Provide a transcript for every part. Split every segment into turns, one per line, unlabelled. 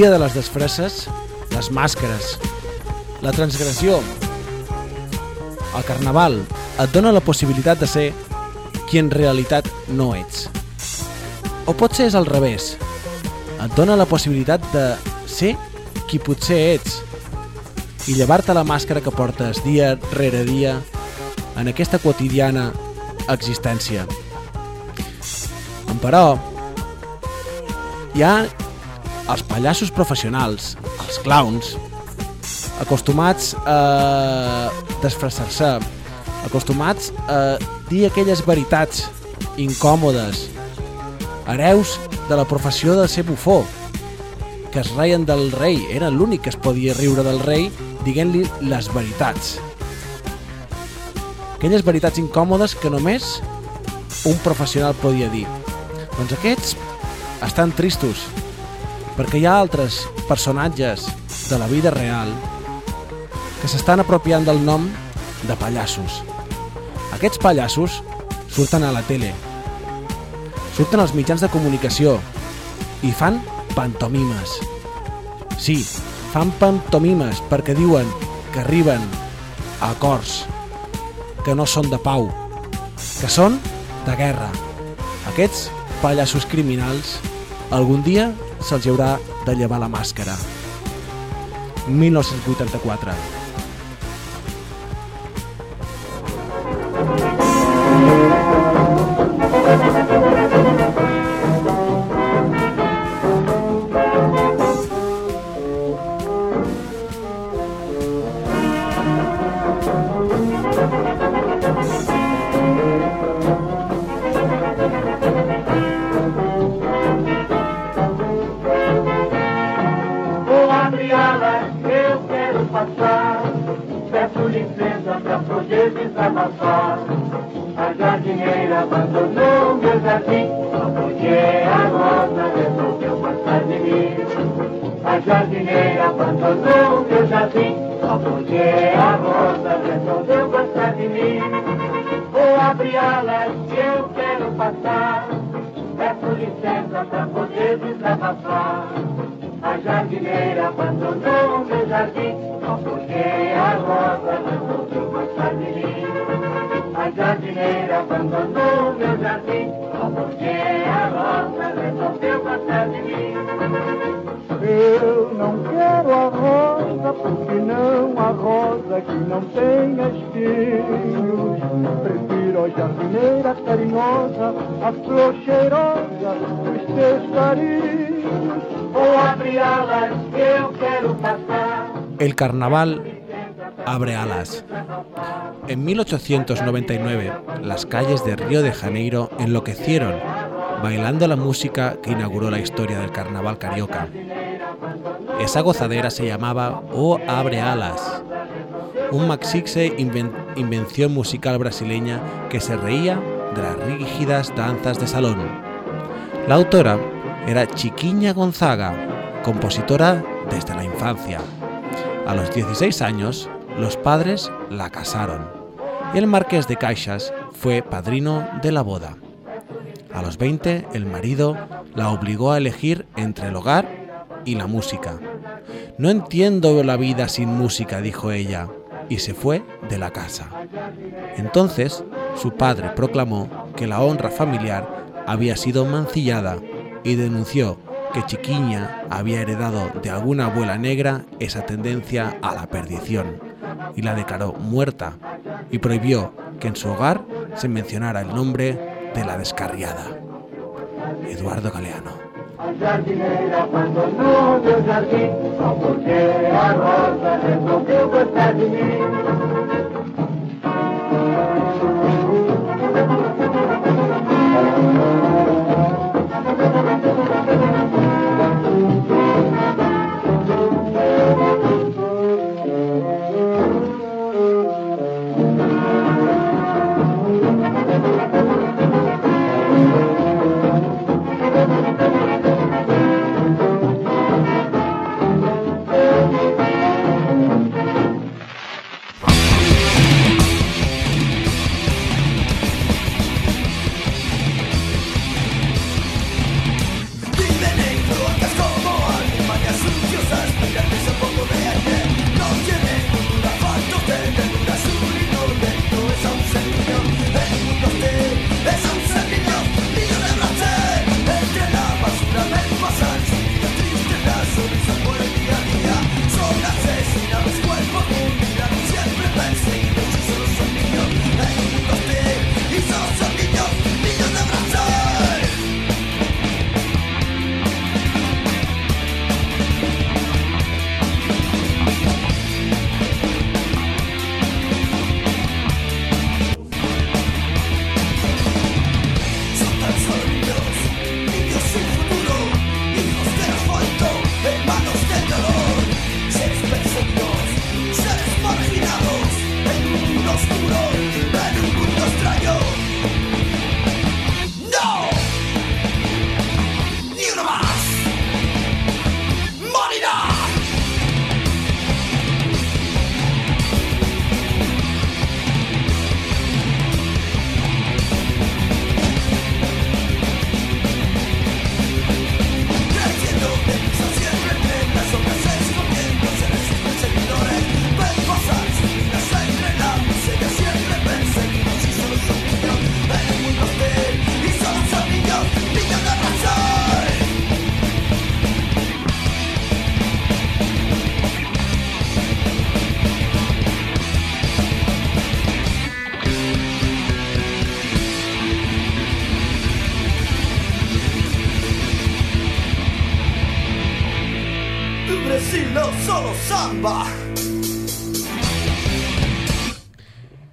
dia de les desfresses, les màscares, la transgressió, el carnaval et dona la possibilitat de ser qui en realitat no ets. O potser és al revés. Et dona la possibilitat de ser qui potser ets i llevar-te la màscara que portes dia rere dia en aquesta quotidiana existència. Però hi ha els pallassos professionals, els clowns, acostumats a desfressar-se, acostumats a dir aquelles veritats incòmodes, hereus de la professió de ser bufó, que es reien del rei, era l'únic que es podia riure del rei dient-li les veritats. Aquelles veritats incòmodes que només un professional podia dir. Doncs aquests estan tristos, perquè hi ha altres personatges de la vida real que s'estan apropiant del nom de pallassos. Aquests pallassos surten a la tele, surten als mitjans de comunicació i fan pantomimes. Sí, fan pantomimes perquè diuen que arriben a acords, que no són de pau, que són de guerra. Aquests pallassos criminals algun dia se'ls haurà de llevar la màscara. 1984.
Jardineira abandonou meu jardim, só porque a rosa resolveu passar de mim. Vou abrir alas, eu quero passar. Peço licença pra poder desabafar. A jardineira abandonou meu jardim Só porque a rosa resolveu passar de mim A jardineira abandonou meu jardim Só porque a rosa resolveu passar de mim Eu não quero a rosa Porque não a rosa que não tem espinhos Prefiro a jardineira carinhosa A flor cheirosa dos teus carinhos Vou abrir alas, eu quero passar.
El carnaval abre alas. En 1899, las calles de Río de Janeiro enloquecieron, bailando la música que inauguró la historia del carnaval carioca. Esa gozadera se llamaba O Abre Alas, un maxixe inven- invención musical brasileña que se reía de las rígidas danzas de salón. La autora era Chiquiña Gonzaga, compositora desde la infancia. A los 16 años, los padres la casaron y el marqués de Caixas fue padrino de la boda. A los 20, el marido la obligó a elegir entre el hogar y la música. No entiendo la vida sin música, dijo ella, y se fue de la casa. Entonces, su padre proclamó que la honra familiar había sido mancillada y denunció que Chiquiña había heredado de alguna abuela negra esa tendencia a la perdición y la declaró muerta y prohibió que en su hogar se mencionara el nombre de la descarriada. Eduardo Galeano.
A jardineira abandonou meu jardim Só porque a rosa resolveu gostar de mim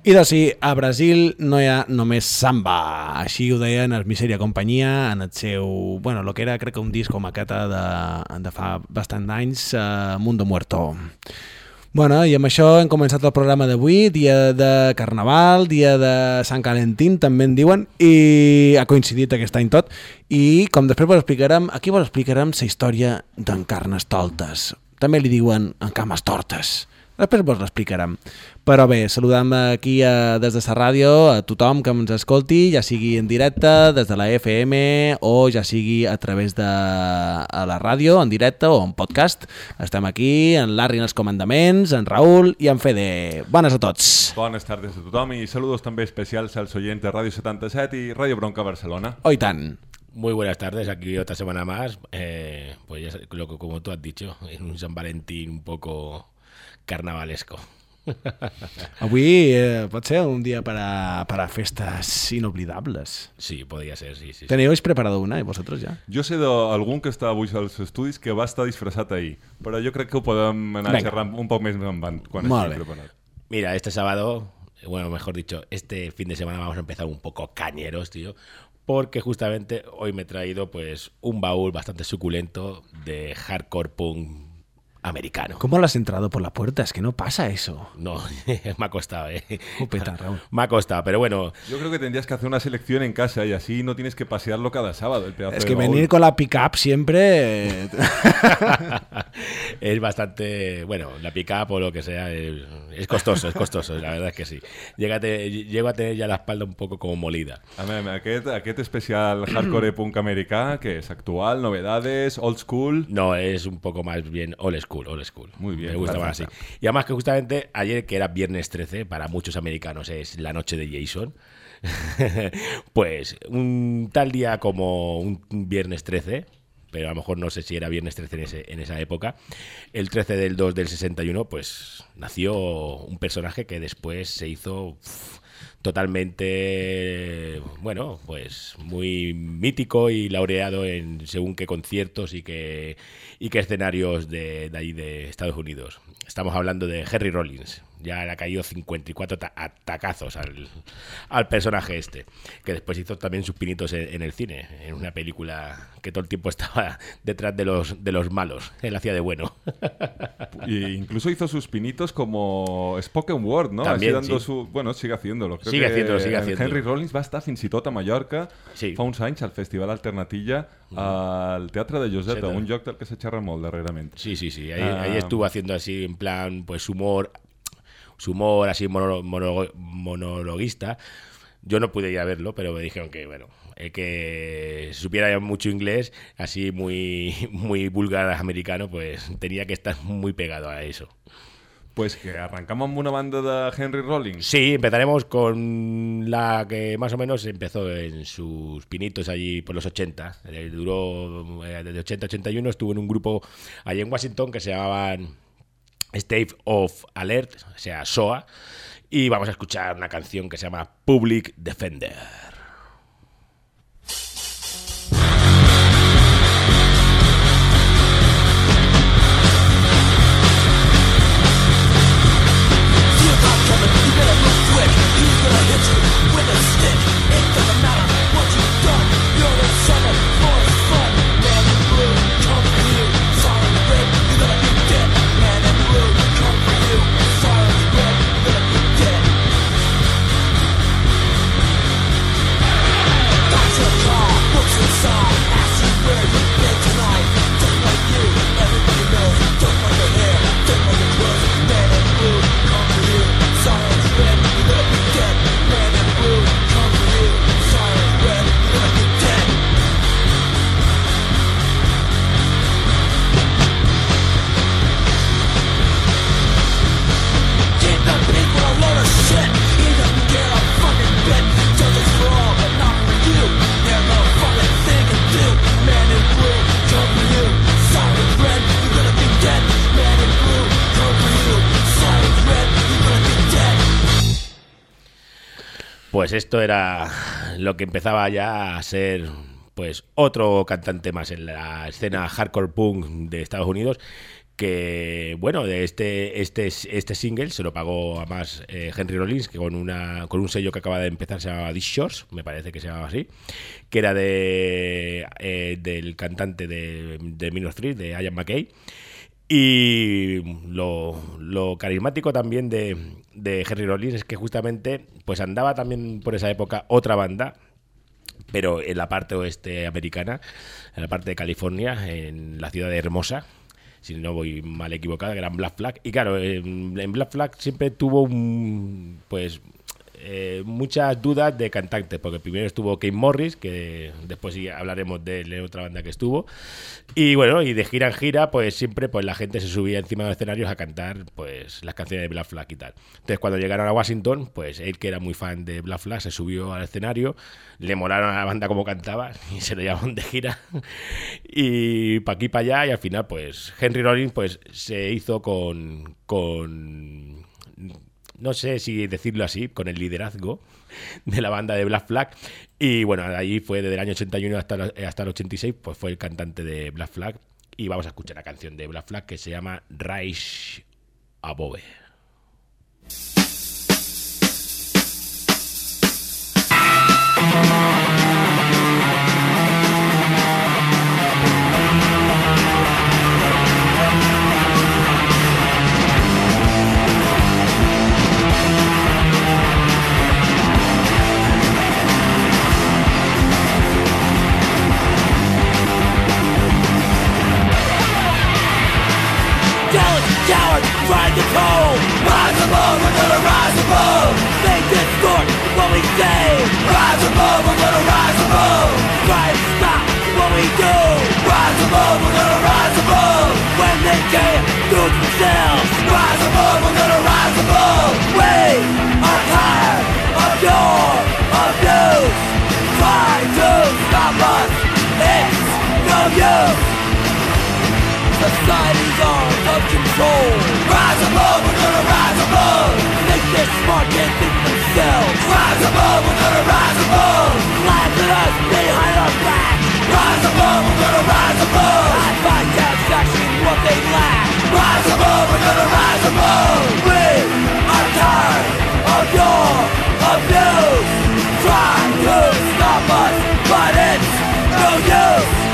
I doncs sí, a Brasil no hi ha només samba. Així ho deien els Miseria Companyia en el seu... Bueno, lo que era crec que un disc com aquest de, de fa bastant d'anys, uh, Mundo Muerto. Bueno, i amb això hem començat el programa d'avui, dia de Carnaval, dia de Sant Calentín, també en diuen, i ha coincidit aquest any tot. I com després vos explicarem, aquí vos explicarem la història d'en Carnestoltes. També li diuen en Cames Tortes. Després vos l'explicarem. Però bé, saludem aquí a, des de la ràdio a tothom que ens escolti, ja sigui en directe, des de la FM o ja sigui a través de a la ràdio, en directe o en podcast. Estem aquí, en Larry en els comandaments, en Raül i en Fede. Bones a tots.
Buenas tardes a tothom i saludos també especials als oyentes de Ràdio 77 i Ràdio Bronca Barcelona.
Oh, i tant.
Muy buenas tardes, aquí otra semana más. Eh, pues ya lo que como tú has dicho, en un San Valentín un poco carnavalesco.
Avui eh, pot ser un dia per a, per a festes inoblidables.
Sí, podría ser, sí, sí. sí.
¿Tenéis preparado una, y vosotros ya?
Jo sé d'algun que està avui als estudis que va estar disfressat ahir, però jo crec que ho podem anar
Vinga.
xerrant un poc més endavant, quan
Molt
estigui preparat.
Mira, este sábado, bueno, mejor dicho, este fin de semana vamos a empezar un poco cañeros, tío. Porque justamente hoy me he traído pues un baúl bastante suculento de hardcore punk americano.
¿Cómo lo has entrado por la puerta? Es que no pasa eso.
No, me ha costado, ¿eh? Me ha costado, pero bueno,
Yo creo que tendrías que hacer una selección en casa y así no tienes que pasearlo cada sábado. El pedazo
Es
de
que
baúl.
venir con la pick-up siempre... eh,
es bastante, bueno, la pick-up o lo que sea, es, es costoso, es costoso, la verdad es que sí. Llégate, llego a tener ya la espalda un poco como molida.
A veure, aquest, aquest especial hardcore punk americà, que és actual, novedades, old school...
No, es un poco más bien old school, old school.
Muy bien,
Me gusta más así. Y además que justamente ayer, que era viernes 13, para muchos americanos es la noche de Jason, pues un tal día como un viernes 13, pero a lo mejor no sé si era viernes 13 en, ese- en esa época, el 13 del 2 del 61, pues nació un personaje que después se hizo totalmente, bueno, pues muy mítico y laureado en según qué conciertos y qué, y qué escenarios de, de ahí de Estados Unidos. Estamos hablando de Henry Rollins. Ya le ha caído 54 ta- atacazos al, al personaje este, que después hizo también sus pinitos en, en el cine, en una película que todo el tiempo estaba detrás de los, de los malos. Él hacía de bueno.
Y incluso hizo sus pinitos como spoken word, ¿no?
También,
dando
sí.
su... Bueno, sigue haciéndolo. Creo
Sigue
que
haciéndolo, sigue haciéndolo.
Henry Rollins va estar fins i tot a Mallorca
Sí.
fa uns anys al Festival Alternatilla al Teatre de Joseta,
Joseta.
un lloc del que se xerra molt darrerament.
Sí, sí, sí. Ahí,
Ah.
ahí estuvo haciendo así, en plan, pues humor, su humor así mono- mono- monologuista. Yo no pude ir a verlo, pero me dijeron que, bueno, eh, que supiera mucho inglés, así muy, muy vulgar americano, pues tenía que estar muy pegado a eso.
Pues que arrancamos una banda de Henry Rollins.
Sí, empezaremos con la que más o menos empezó en sus pinitos allí por los 80. Eh, Duró eh, desde 80 a 81, estuvo en un grupo allí en Washington que se llamaban State of Alert, o sea, SOA. Y vamos a escuchar una canción que se llama Public Defender. Pues esto era lo que empezaba ya a ser pues otro cantante más en la escena hardcore punk de Estados Unidos que bueno de este este este single se lo pagó a más eh, Henry Rollins que con una con un sello que acaba de empezar se llamaba This Shores me parece que se llamaba así que era de eh, del cantante de, de Minor de Ian McKay y lo, lo carismático también de, de Henry Rollins es que justamente pues andaba también por esa época otra banda pero en la parte oeste americana, en la parte de California, en la ciudad de Hermosa, si no voy mal equivocada, que eran Black Flag. Y claro, en, Black Flag siempre tuvo un, pues eh, muchas dudas de cantantes, porque primero estuvo Kane Morris, que después sí hablaremos de en otra banda que estuvo, y bueno, y de gira en gira, pues siempre pues la gente se subía encima de escenarios a cantar pues las canciones de Black Flag y tal. Entonces cuando llegaron a Washington, pues él que era muy fan de Black Flag se subió al escenario, le molaron a la banda como cantaba y se lo llevaron de gira y pa' aquí para allá y al final pues Henry Rollins pues se hizo con con no sé si decirlo así, con el liderazgo de la banda de Black Flag. Y bueno, ahí fue desde el año 81 hasta, el- hasta el 86, pues fue el cantante de Black Flag. Y vamos a escuchar la canción de Black Flag que se llama Rise Above.
Cowards ride the toll. Rise above, we're gonna rise above. They distort what we say. Rise above, we're gonna rise above. Try and stop what we do. Rise above, we're gonna rise above. When they can't do it themselves. Rise above, we're gonna rise above. We are tired of your abuse. Try to stop us. It's no use. Society's arms of control. Rise above, we're gonna rise above. Think they're smart, can't think themselves. Rise above, we're gonna rise above. Laugh at us behind our back. Rise above, we're gonna rise above. I find satisfaction what they lack. Rise above, we're gonna rise above. We are tired of your abuse. Try to stop us, but it's no use.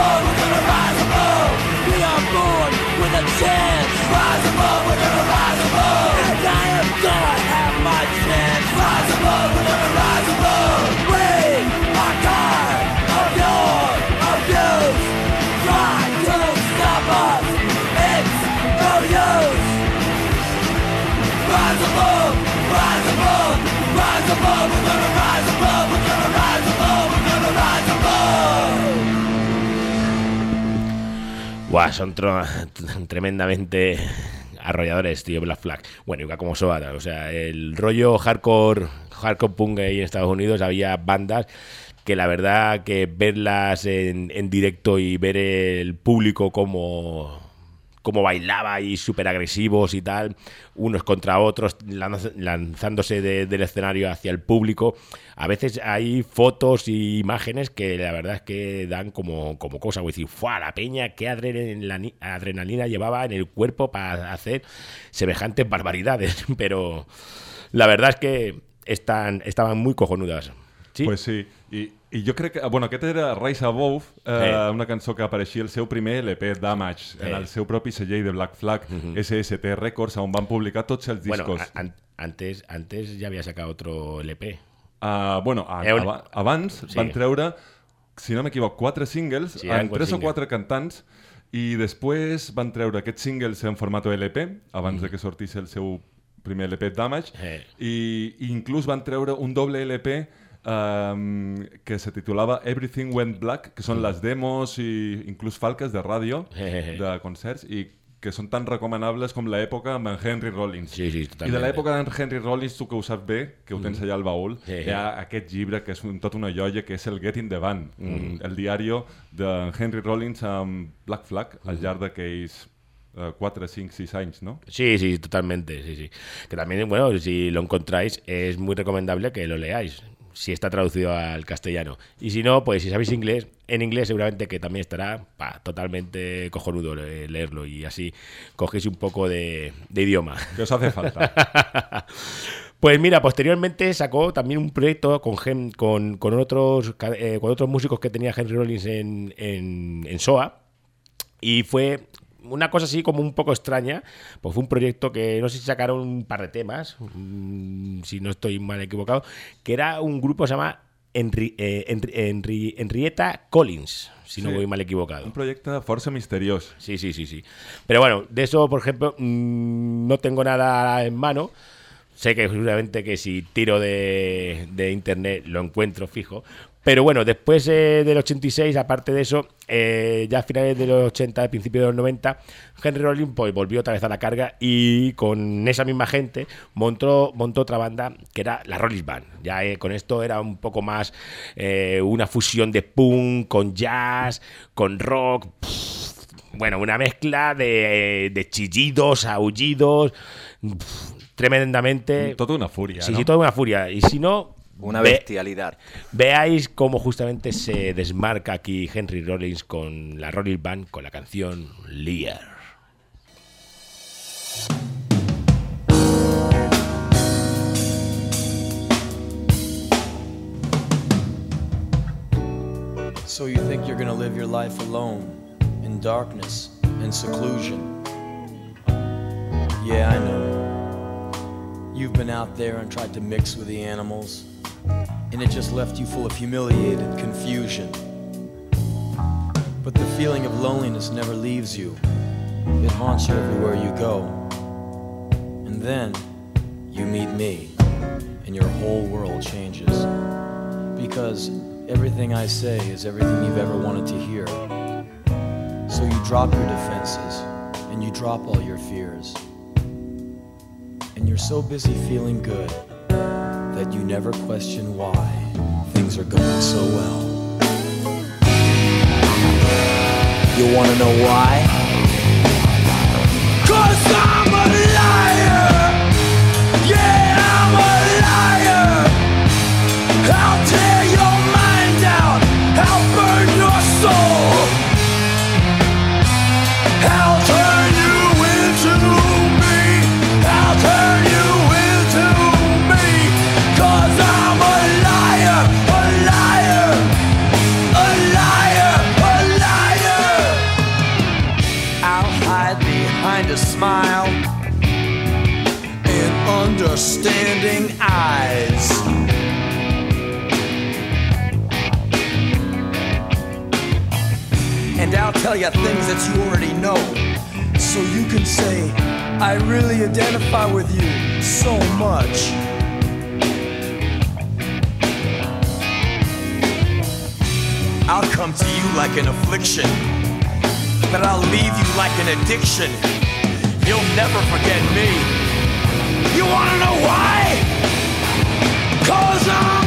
Above, we're gonna rise above. We are born with a chance. Rise above, we're gonna rise above. And I am gonna have my chance. Rise above, we're gonna rise above. We are tired of your abuse. Try to stop us. It's no use. Rise above, rise above, rise above, we're gonna rise
Buah, son tremendamente arrolladores, tío, Black Flag. Bueno, igual como Soda, o sea, el rollo hardcore, hardcore punk ahí en Estados Unidos, había bandas que la verdad que verlas en, en directo y ver el público como como bailaba y súper agresivos y tal, unos contra otros, lanz- lanzándose de- del escenario hacia el público. A veces hay fotos y imágenes que la verdad es que dan como, como cosa, voy a decir, ¡fua! La peña, qué adrenalina, llevaba en el cuerpo para hacer semejantes barbaridades. Pero la verdad es que están, estaban muy cojonudas.
Pues sí, i, i jo crec que... Bueno, aquest era Rise Above, eh,
Eh.
una cançó que apareixia al seu primer LP, Damage, en
Eh.
el seu propi celler de Black Flag, SST Records, on van publicar tots els
bueno,
discos.
a- an- antes, antes ya había sacado otro LP.
Uh, bueno, a,
Eh, un-
aba- abans
Sí.
van treure, si no m'equivoc, quatre singles,
Sí,
amb tres o quatre cantants, i després van treure aquests singles en format LP, abans de que sortís el seu primer LP Damage,
Mm. Eh.
i, i inclús van treure un doble LP um, que se titulava Everything Went Black, que són les demos i inclús falques de ràdio,
Eh.
de concerts, i que són tan recomanables com l'època amb en Henry Rollins.
Sí, sí,
I de l'època d'en Henry Rollins, tu que ho saps bé, que ho tens allà al baúl,
Sí.
hi ha aquest llibre que és un, tot una joia, que és el Get in the Band, mm. el diari de Henry Rollins amb Black Flag, al llarg d'aquells eh, 4, 5, 6 anys, no?
Sí, sí, totalmente, sí, sí. Que también, bueno, si lo encontráis, es muy recomendable que lo leáis, si está traducido al castellano. Y si no, pues si sabéis inglés, en inglés seguramente que también estará pa, totalmente cojonudo le- leerlo y así cogéis un poco de, de idioma.
Que os hace falta.
Pues mira, posteriormente sacó también un proyecto con, Gen- con, con otros, eh, con otros músicos que tenía Henry Rollins en, en, en SOA. Y fue una cosa así como un poco extraña. Pues fue un proyecto que no sé si sacaron un par de temas, mm, si no estoy mal equivocado, que era un grupo que se llama eh, Henrietta Collins, si no voy mal equivocado.
un projecte força misteriós.
Sí, sí, sí, sí. Pero bueno, de eso, por ejemplo, mm, no tengo nada en mano. Sé que seguramente que si tiro de, de internet lo encuentro fijo. Pero bueno, después eh, del 86, aparte de eso, eh, ya a finales de los 80, principios de los 90, Henry Rollins pues, volvió otra vez a la carga y con esa misma gente montó, montó otra banda que era la Rollins Band. Ya eh, con esto era un poco más una fusión de punk con jazz, con rock. Bueno, una mezcla de, de chillidos, aullidos, tremendamente.
Mm, Todo una furia.
Sí,
¿no?
sí, toda una furia. Y si no.
Una bestialidad.
Ve, veáis cómo justamente se desmarca aquí Henry Rollins con la Rollins Band con la canción Lear.
So you think you're gonna live your life alone, in darkness, in seclusion. Yeah, I know. You've been out there and tried to mix with the animals, and it just left you full of humiliated confusion. But the feeling of loneliness never leaves you. It haunts you everywhere you go. And then you meet me, and your whole world changes. Because everything I say is everything you've ever wanted to hear. So you drop your defenses, and you drop all your fears and you're so busy feeling good that you never question why things are going so well. You wanna know why? Cause I'm tell you things that you already know. So you can say, I really identify with you so much. I'll come to you like an affliction, but I'll leave you like an addiction. You'll never forget me. You wanna know why? Cause I'm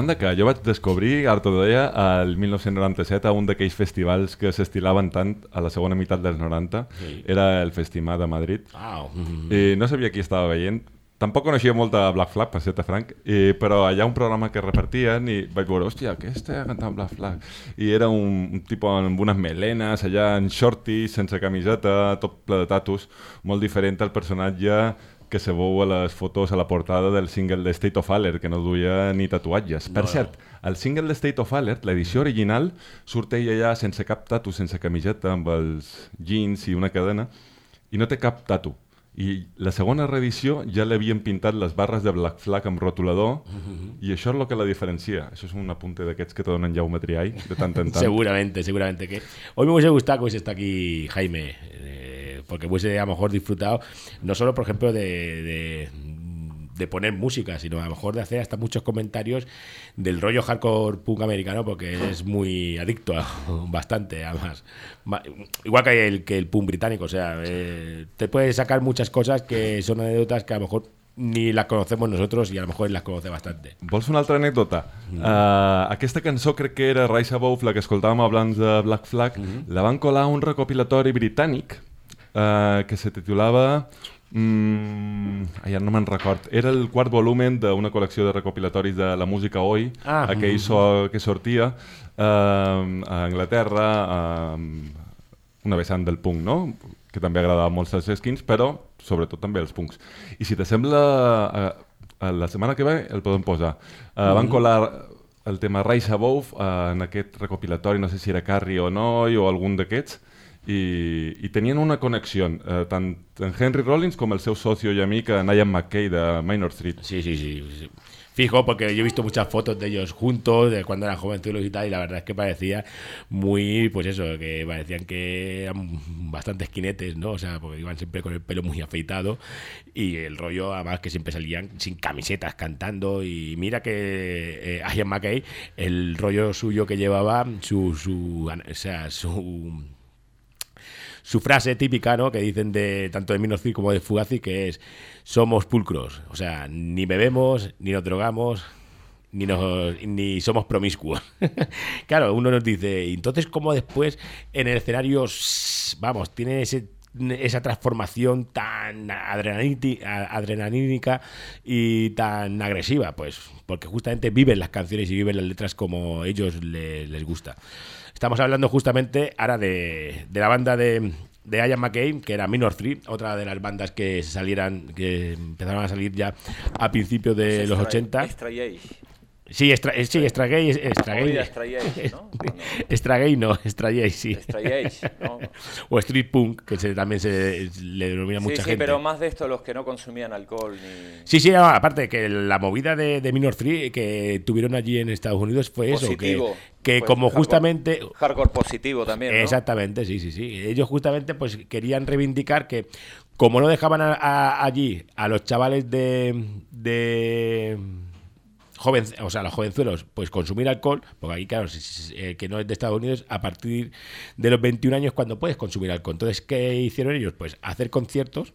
banda, que jo vaig descobrir Artodoia el 1997 a un d'aquells festivals que s'estilaven tant a la segona meitat dels 90.
Sí.
Era el Festimà de Madrid.
Wow. Mm -hmm.
I no sabia qui estava veient. Tampoc coneixia molt de Black Flag, per ser franc, i, però allà un programa que repartien i vaig veure, hòstia, aquesta cantant Black Flag. I era un, un tipus amb unes melenes, allà en shorty, sense camiseta, tot ple de tatus, molt diferent al personatge que se veu a les fotos a la portada del single de State of Alert, que no duia ni tatuatges. Per cert, el single de State of Alert, l'edició original, surt ell allà sense cap tatu, sense camiseta, amb els jeans i una cadena, i no té cap tatu. I la segona reedició ja l'havien pintat les barres de Black Flag amb rotulador i això és el que la diferencia. Això és un apunte d'aquests que te donen Jaume Triay de tant en tant.
Seguramente, seguramente que. Hoy me hubiese gustado que hubiese estado aquí Jaime, eh, porque hubiese a lo mejor disfrutado, no solo, por ejemplo, de, de, de poner música, sino a lo mejor de hacer hasta muchos comentarios del rollo hardcore punk americano, porque es muy adicto a bastante, además. Igual que el, que el punk británico, o sea, eh, te puedes sacar muchas cosas que son anécdotas que a lo mejor ni las conocemos nosotros y a lo mejor las conoce bastante.
Vols una altra anècdota? Uh, aquesta cançó crec que era Rise Above, la que escoltàvem abans de Black Flag, la van colar a un recopilatori britànic uh, que se titulava... Mm, ara no me'n record. Era el quart volumen d'una col·lecció de recopilatoris de la música Oi,
Ah.
aquell so que sortia uh, a Anglaterra, uh, una vessant del punk, no? que també agradava molt als skins, però sobretot també els punks. I si t'assembla, uh, la setmana que ve el podem posar. Uh, Van colar el tema Rise Above uh, en aquest recopilatori, no sé si era Carrie o Noi o algun d'aquests, i, i tenien una connexió, eh, tant en Henry Rollins com el seu socio i amic en Ian McKay de Minor Street.
Sí, sí, sí. Fijo, porque yo he visto muchas fotos de ellos juntos, de cuando eran jovenzuelos y tal, y la verdad es que parecía muy, pues eso, que parecían que eran bastante esquinetes, ¿no? O sea, porque iban siempre con el pelo muy afeitado y el rollo, además, que siempre salían sin camisetas cantando. Y mira que eh, Ian McKay, el rollo suyo que llevaba, su, su, o sea, su su frase típica, ¿no? Que dicen de tanto de Minor como de Fugazi, que es somos pulcros, o sea, ni bebemos, ni nos drogamos, ni nos ni somos promiscuos. claro, uno nos dice, "¿Y entonces cómo después en el escenario, vamos, tiene ese esa transformación tan adrenalínica y tan agresiva, pues porque justamente viven las canciones y viven las letras como ellos le- les gusta. Estamos hablando justamente ahora de, de la banda de, de Ian McCain, que era Minor 3, otra de las bandas que salieran, que empezaron a salir ya a principios de los 80.
Extra Gay.
Sí, extra, eh, sí,
¿no?
Extra gay no, sí. O street punk, que se- también se le denomina
Sí,
mucha
sí,
gente.
pero más de esto los que no consumían alcohol ni...
Sí, sí, no, aparte que la movida de, de Minor 3 que tuvieron allí en Estados Unidos fue eso, que,
Positivo.
que
Pues
como
hardcore-
justamente...
Hardcore positivo también, ¿no?
Exactamente, sí, sí, sí. Ellos justamente pues querían reivindicar que como no dejaban a- a- allí a los chavales de... de joven, o sea, los jovenzuelos, pues consumir alcohol, porque aquí, claro, si- eh, que no es de Estados Unidos, a partir de los 21 años cuando puedes consumir alcohol. Entonces, ¿qué hicieron ellos? Pues hacer conciertos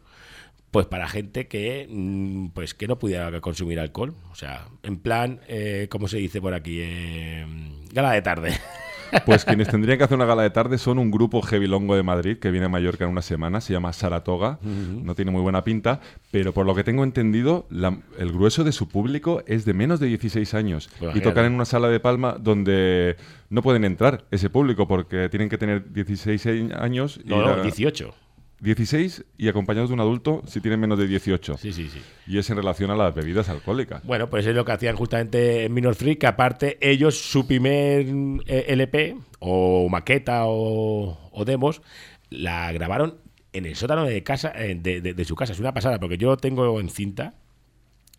pues para gente que mm, pues que no pudiera consumir alcohol. O sea, en plan, eh, ¿cómo se dice por aquí? Eh, gala de tarde.
Pues quienes tendrían que hacer una gala de tarde son un grupo heavy longo de Madrid que viene a Mallorca en una semana, se llama Saratoga, no tiene muy buena pinta, pero por lo que tengo entendido, la- el grueso de su público es de menos de 16 años.
Pues
y tocan en una sala de Palma donde no pueden entrar ese público porque tienen que tener 16 años y
No, no,
la-
18.
16 y acompañados de un adulto si tienen menos de 18.
Sí, sí, sí.
Y es en relación a las bebidas alcohólicas.
Bueno, pues es lo que hacían justamente en Minor 3, que aparte ellos su primer eh, LP o maqueta o, o demos la grabaron en el sótano de casa eh, de, de- de su casa. Es una pasada porque yo lo tengo en cinta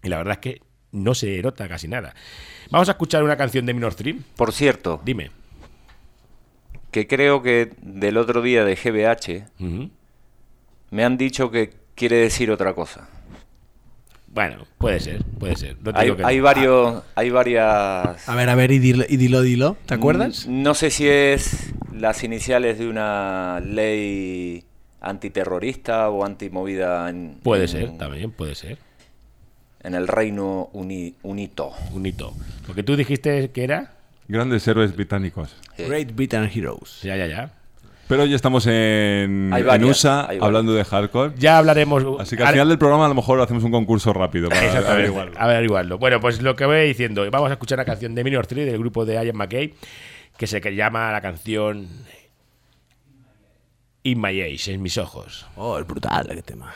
y la verdad es que no se nota casi nada. Vamos a escuchar una canción de Minor 3.
Por cierto,
Dime.
que creo que del otro día de GBH
Ujú.
Me han dicho que quiere decir otra cosa.
Bueno, puede ser, puede ser. No
Hay,
que no.
varios, hay varias...
A ver, a ver, y dilo, y dilo, dilo. ¿Te acuerdas?
Mm, No sé si es las iniciales de una ley antiterrorista o antimovida en,
Puede
en-
ser, también puede ser.
en el Reino Uni- Unito.
Un hito. Porque tú dijiste que era.
Grandes héroes británicos.
Sí.
Great Britain Heroes.
Ya, ya, ya.
Pero ya estamos en, en USA hablando de hardcore.
Ya hablaremos.
Así que al final del programa a lo mejor hacemos un concurso rápido para averiguarlo.
averiguarlo. Bueno, pues lo que voy diciendo, vamos a escuchar una canción de Minor 3 del grupo de Ian McKay, que se que llama la canción In My Age, en mis ojos.
Oh, és brutal aquest tema.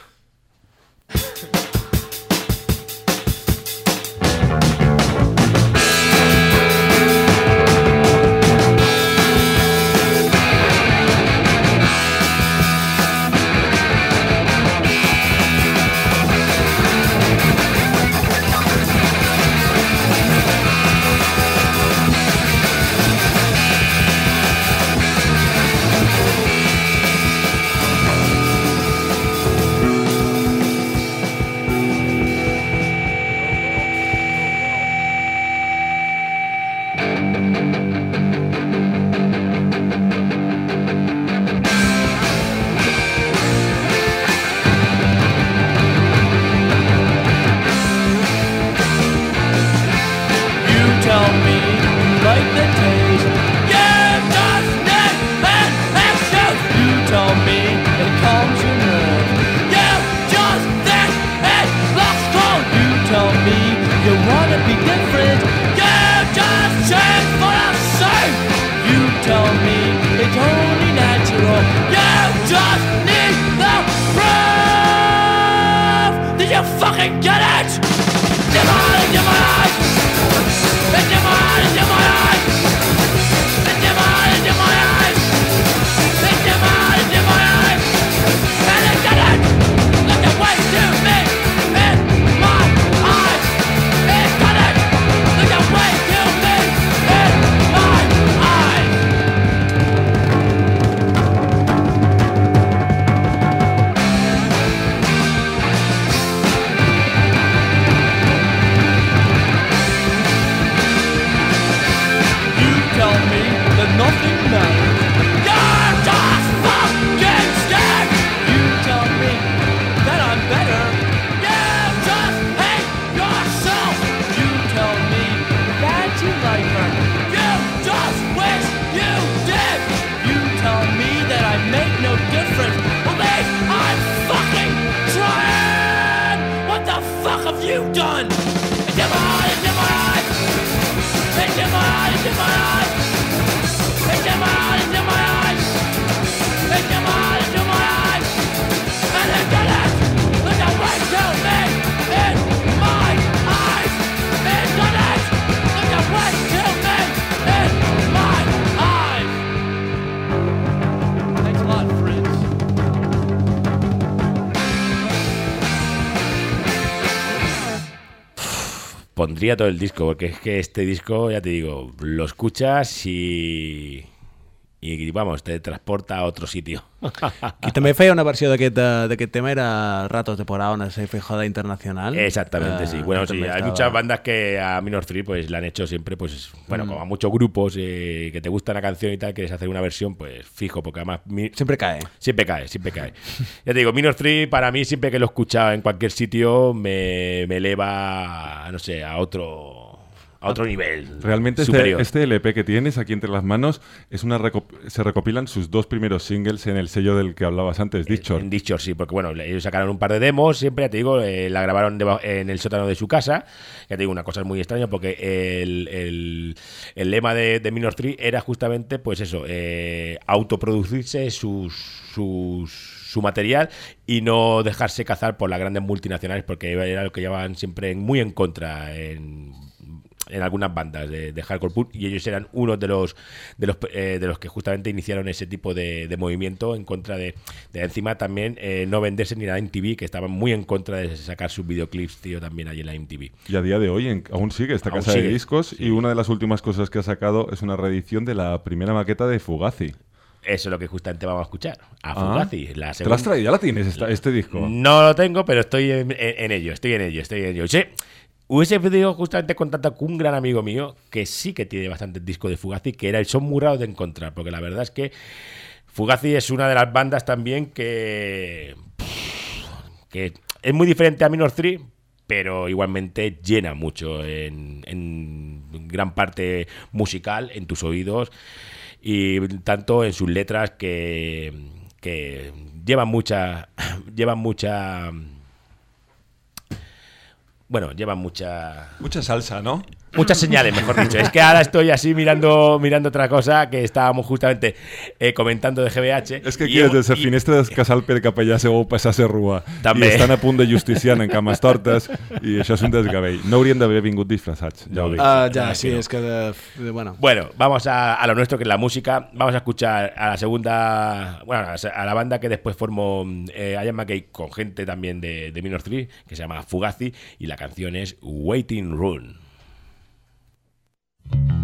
Todo el disco, porque es que este disco, ya te digo, lo escuchas y. Y vamos, te transporta a otro sitio.
Qui també feia una versió d'aquest eh, tema era Ratos de Porao, una CFJ internacional.
Exactamente,
Eh,
sí. Bueno, sí, hay muchas bandas que a Minor 3 pues la han hecho siempre, pues, bueno, como a muchos grupos eh, que te gusta la canción y tal, quieres hacer una versión, pues fijo, porque además mi-
Sempre cae.
siempre cae, siempre cae. ya te digo, Minor 3 para mí siempre que lo he escuchado en cualquier sitio me, me eleva, no sé, a otro a otro nivel
Realmente este,
superior.
este LP que tienes aquí entre las manos es una recop- se recopilan sus dos primeros singles en el sello del que hablabas antes, dicho.
En Dichor, sí, porque bueno, ellos sacaron un par de demos, siempre, ya te digo, eh, la grabaron en el sótano de su casa. Ya te digo, una cosa muy extraña porque el, el- el lema de, de Minor 3 era justamente, pues eso, eh, autoproducirse sus, sus, su material y no dejarse cazar por las grandes multinacionales porque era lo que llevaban siempre muy en contra en en algunas bandas de, de hardcore punk y ellos eran uno de los de los eh, de los que justamente iniciaron ese tipo de, de movimiento en contra de, de encima también eh, no venderse ni la MTV que estaban muy en contra de sacar sus videoclips tío también allí en la MTV
Y a día de hoy en- aún sigue esta
Aún
casa
sigue,
de discos
sí.
y una de las últimas cosas que ha sacado es una reedición de la primera maqueta de Fugazi.
eso es lo que justamente vamos a escuchar a
Ah,
Fugazi la
¿Te lo has traído? ¿Ya la tienes esta- este disco?
No lo tengo, pero estoy en, en- en ello, estoy en ello, estoy en ello. Sí, hubiese podido justamente contactar con un gran amigo mío que sí que tiene bastante disco de Fugazi, que era el son muy raro de encontrar, porque la verdad es que Fugazi es una de las bandas también que que es muy diferente a Minor 3, pero igualmente llena mucho en, en gran parte musical, en tus oídos. y tanto en sus letras que, que llevan mucha llevan mucha bueno, llevan mucha
Mucha salsa, ¿no?
Muchas señales, mejor dicho. Es que ahora estoy así mirando, mirando otra cosa que estábamos justamente eh, comentando de GBH.
És que
i
aquí
hem-
des de
i-
Finestres Casal per cap allà segur passar a rua.
També.
I estan a punt de justiciar en cames tortes i això és un desgavell. No haurien d'haver vingut disfressats, ja ho dic.
Ah, ja,
Ah,
sí,
que no.
és que... De, de, bueno,
Bueno, vamos a, a lo nuestro, que es la música. Vamos a escuchar a la segunda, bueno, a la- a la banda que después formó eh, Ian McKay con gente también de, de Minor 3, que se llama Fugazi, y la canción es Waiting Room.
Thank you.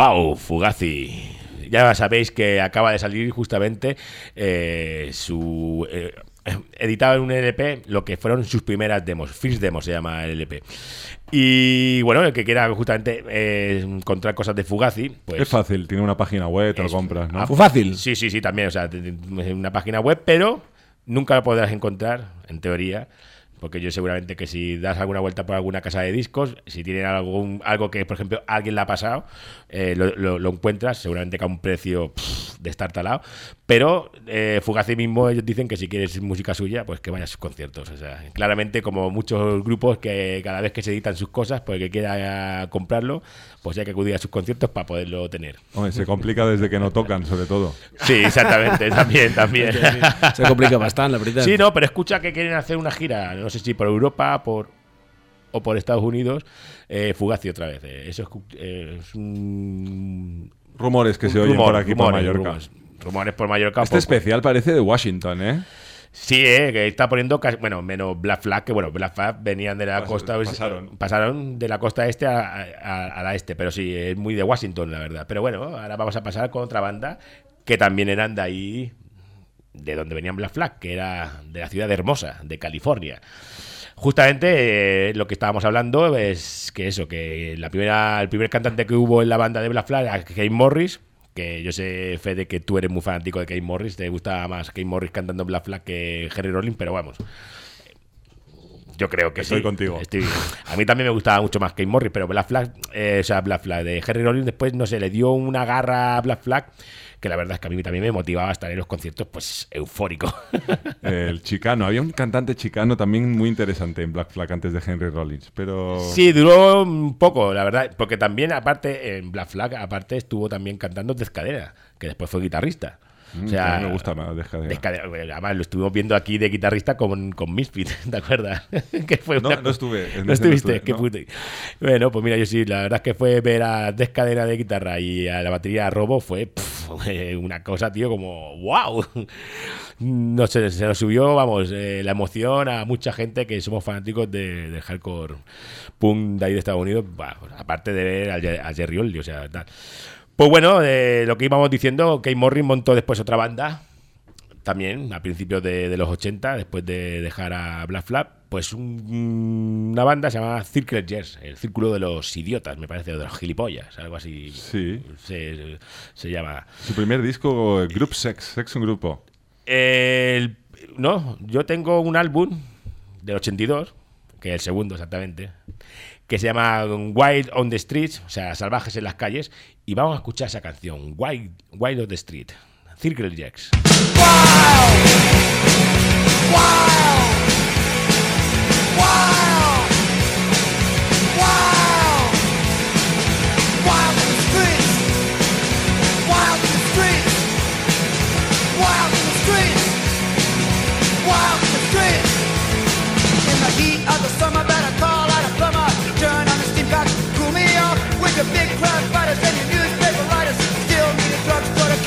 ¡Wow! Fugazi. Ya sabéis que acaba de salir justamente eh, su. eh, editado en un LP lo que fueron sus primeras demos. First Demo se llama el LP. Y bueno, el que quiera justamente eh, encontrar cosas de Fugazi, pues.
Es fácil, tiene una página web, te lo compras, ¿no?
Ah,
fácil.
Sí, sí, sí, también. O sea, una página web, pero nunca lo podrás encontrar, en teoría. Porque yo seguramente que si das alguna vuelta por alguna casa de discos, si tienen algún, algo que, por ejemplo, alguien le ha pasado, eh, lo, lo- lo encuentras, seguramente que a un precio pff, de estar talado. Pero eh, Fugazi mismo, ellos dicen que si quieres música suya, pues que vayas a sus conciertos. O sea, claramente, como muchos grupos que cada vez que se editan sus cosas, pues el que quiera comprarlo, pues hay que acudir a sus conciertos para poderlo tener.
Hombre, se complica desde que no tocan, sobre todo.
Sí, exactamente, también, también.
Se complica bastante, la veritat.
Sí, no, pero escucha que quieren hacer una gira, no sé si por Europa por, o por Estados Unidos, eh, Fugazi otra vez. eh, Eso es, eh, es un...
Rumores que
un
se oyen por aquí, por Mallorca.
Rumores, rumores por Mallorca.
Este
por-
especial parece de Washington, ¿eh?
Sí, eh, que está poniendo, casi- bueno, menos Black Flag, que bueno, Black Flag venían de la
Pas-
costa
pasaron.
pasaron de la costa este a, a- a la este, pero sí, es muy de Washington, la verdad. Pero bueno, ahora vamos a pasar con otra banda que también eran de ahí, de donde venían Black Flag, que era de la ciudad de Hermosa, de California. Justamente eh, lo que estábamos hablando es que eso, que la primera, el primer cantante que hubo en la banda de Black Flag era Kane Morris, que yo sé, Fede, que tú eres muy fanático de Kane Morris, te gusta más Kane Morris cantando Black Flag que Jerry Rollins, pero vamos. Yo creo que
Estoy
sí.
contigo.
Estoy- a mí también me gustaba mucho más Kane Morris, pero Black Flag, eh, o sea, Black Flag de Jerry Rollins después, no sé, le dio una garra a Black Flag que la verdad es que a mí también me motivaba a estar en los conciertos, pues eufórico.
El chicano, había un cantante chicano también muy interesante en Black Flag antes de Henry Rollins, pero...
Sí, duró un poco, la verdad, porque también aparte, en Black Flag, aparte estuvo también cantando Descadera, que después fue guitarrista.
Mm,
O sea,
a mí me gusta más Descadera.
Descadera, además lo estuvimos viendo aquí de guitarrista con, con Misfit, ¿te acuerdas? que fue
No,
una-
no estuve,
¿No estuviste?
estuve,
Qué
no.
puto- Bueno, pues mira, yo sí, la verdad es que fue ver a Descadera de guitarra y a la batería Robo fue pff, una cosa, tío, como wow. No sé, se nos subió, vamos, eh, la emoción a mucha gente que somos fanáticos de, de hardcore punk de ahí de Estados Unidos, bah, aparte de ver a, Jerry Only, o sea, tal. Pues bueno, eh, lo que íbamos diciendo, Kate Morris montó después otra banda, también a principios de, de los 80, después de dejar a Black Flag, pues un- una banda se llama Circle Jerks, el círculo de los idiotas, me parece, o de los gilipollas, algo así
Sí.
se, se llama.
Su primer disco, Group Sex, Sex un grupo.
El- no, yo tengo un álbum del 82, que es el segundo exactamente, que se llama Wild on the Streets, o sea, Salvajes en las calles, y vamos a escuchar esa canción, Wild, Wild on the Street, Circle Jacks.
Wild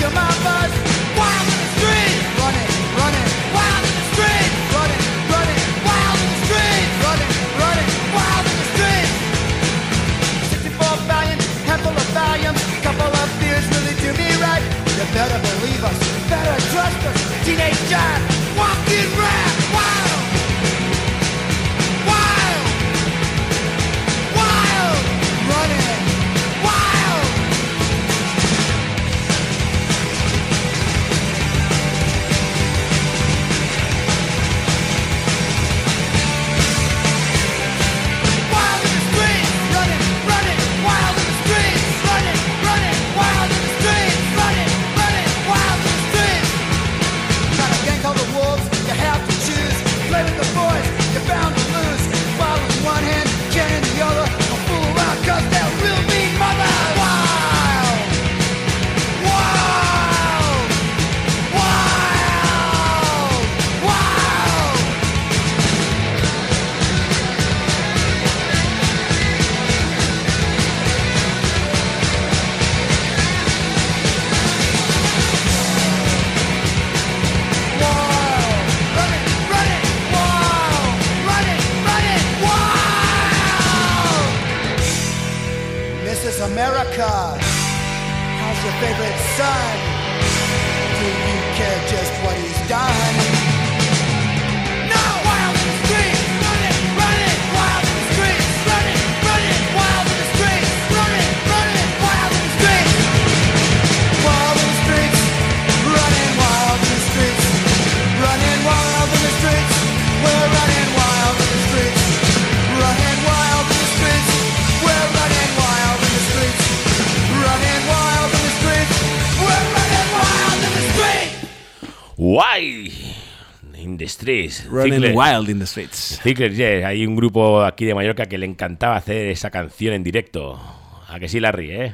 drugstore to streets. Running Wild in the Streets.
Hay un grupo aquí de Mallorca que le encantaba hacer esa canción en directo. A que sí, Larry, ¿eh?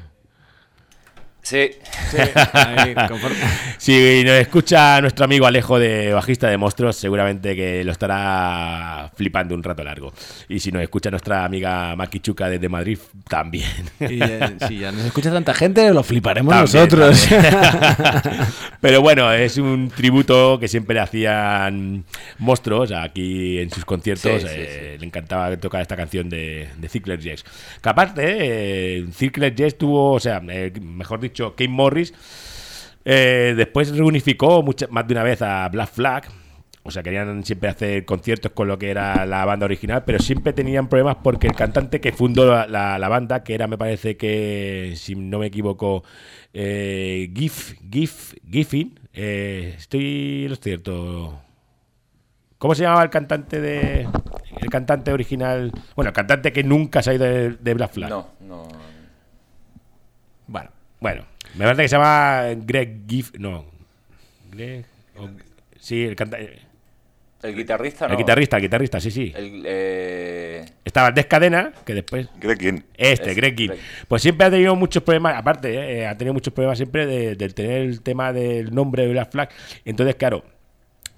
Sí.
Ahí,
Si nos escucha nuestro amigo Alejo de Bajista de Monstruos, seguramente que lo estará flipando un rato largo. Y si nos escucha nuestra amiga Maquichuca desde Madrid, también.
Y, eh, si ya nos escucha tanta gente, lo fliparemos
También,
nosotros.
también. Pero bueno, es un tributo que siempre le hacían monstruos aquí en sus conciertos.
Sí, sí,
eh, Le encantaba tocar esta canción de, de Jazz. Que aparte, eh, Jazz tuvo, o sea, eh, mejor dicho, Kane Morris. Eh, después reunificó mucha- más de una vez a Black Flag. O sea, querían siempre hacer conciertos con lo que era la banda original, pero siempre tenían problemas porque el cantante que fundó la, la- la banda, que era, me parece que, si no me equivoco, eh, Gif, Gif, Giffin, eh, estoy lo cierto. ¿Cómo se llamaba el cantante de. El cantante original. Bueno, el cantante que nunca se ha ido de, de Black Flag.
No, no.
Bueno, bueno. Me parece que se llama Greg Giff. No. Greg. o- sí, el cantante.
El guitarrista no.
El guitarrista, el guitarrista, sí, sí.
El, eh,
Estaba Descadena, que después.
Greg Ginn.
Este,
Es-
Greg.
Greg.
Pues siempre ha tenido muchos problemas, aparte, eh, ha tenido muchos problemas siempre de, de tener el tema del nombre de Black Flag. Entonces, claro,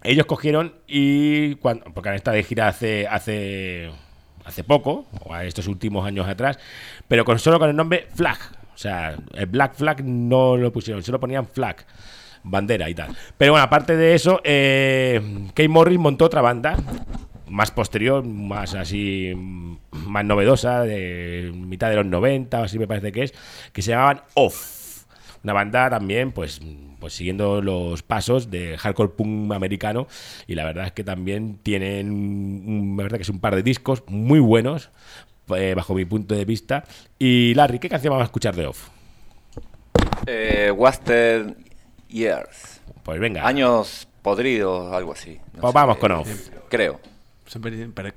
ellos cogieron y cuando, porque han estado de gira hace, hace, hace poco, o a estos últimos años atrás, pero con solo con el nombre Flag. O sea, el Black Flag no lo pusieron, solo ponían Flag, bandera y tal. Pero bueno, aparte de eso, eh, Kate Morris montó otra banda más posterior, más así, más novedosa, de mitad de los 90, o así me parece que es, que se llamaban Off. Una banda también, pues, pues siguiendo los pasos de hardcore punk americano. Y la verdad es que también tienen, me parece que es un par de discos muy buenos, eh, bajo mi punto de vista. Y Larry, ¿qué canción vamos a escuchar de Off?
eh, Wasted Years.
Pues venga,
Años podridos, algo así. no
Pues
sé,
vamos
eh,
con Off.
Creo.
Sempre per,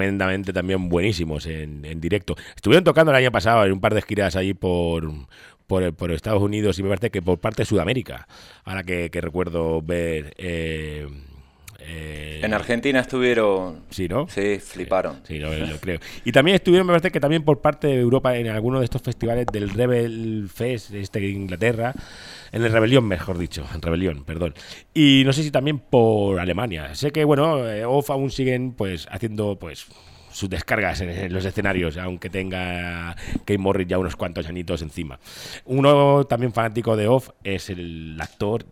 tremendamente también buenísimos en, en directo. Estuvieron tocando el año pasado en un par de giras ahí por, por, por Estados Unidos y me parece que por parte de Sudamérica. Ahora que, que recuerdo ver. eh, eh,
En Argentina estuvieron.
Sí, ¿no?
Sí, fliparon.
Sí, lo, lo creo. Y también estuvieron, me parece que también por parte de Europa en alguno de estos festivales del Rebel Fest, este de Inglaterra, en el Rebelión, mejor dicho, en Rebelión, perdón. Y no sé si también por Alemania. Sé que, bueno, eh, OFF aún siguen pues haciendo pues sus descargas en, en los escenarios, aunque tenga Kate Morris ya unos cuantos añitos encima. Uno también fanático de OFF es el actor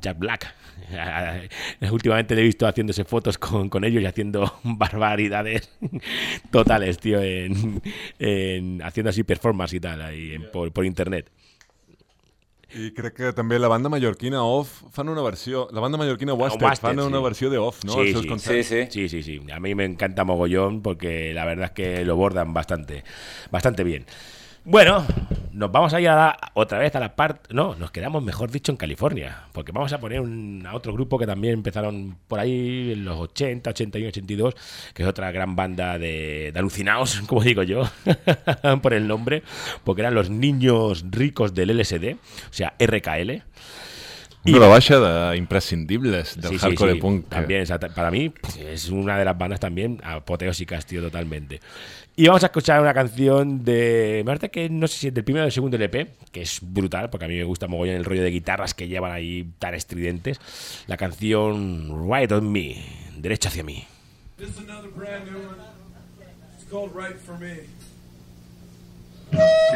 Jack Black. Últimamente le he visto haciéndose fotos con, con ellos y haciendo barbaridades totales, tío, en, en- haciendo así performance y tal, ahí en- por, por internet.
I crec que també la banda mallorquina Off fan una versió... La banda mallorquina Wasted,
Wasted,
fan una
sí.
versió de Off, no?
Sí,
concerts.
Sí, sí.
Sí, sí, sí. A mí me encanta mogollón porque la verdad es que lo bordan bastante, bastante bien. Bueno, nos vamos a ir a otra vez a la parte... No, nos quedamos, mejor dicho, en California. Porque vamos a poner un- a otro grupo que también empezaron por ahí en los 80, 81, 82, que es otra gran banda de, de alucinados, como digo yo, por el nombre, porque eran los niños ricos del LSD, o sea, RKL.
Una rebaixa d'imprescindibles del
Sí, sí,
hardcore
sí,
punk. que-
También, exacta- para mí pues, es una de las bandas también apoteósicas, tío, totalmente. Y vamos a escuchar una canción de. Me parece que no sé si es del primero o del segundo LP, que es brutal, porque a mí me gusta mogollón el rollo de guitarras que llevan ahí tan estridentes. La canción Right on Me, derecho hacia mí.
This is another brand new one. It's called Right for Me.
Right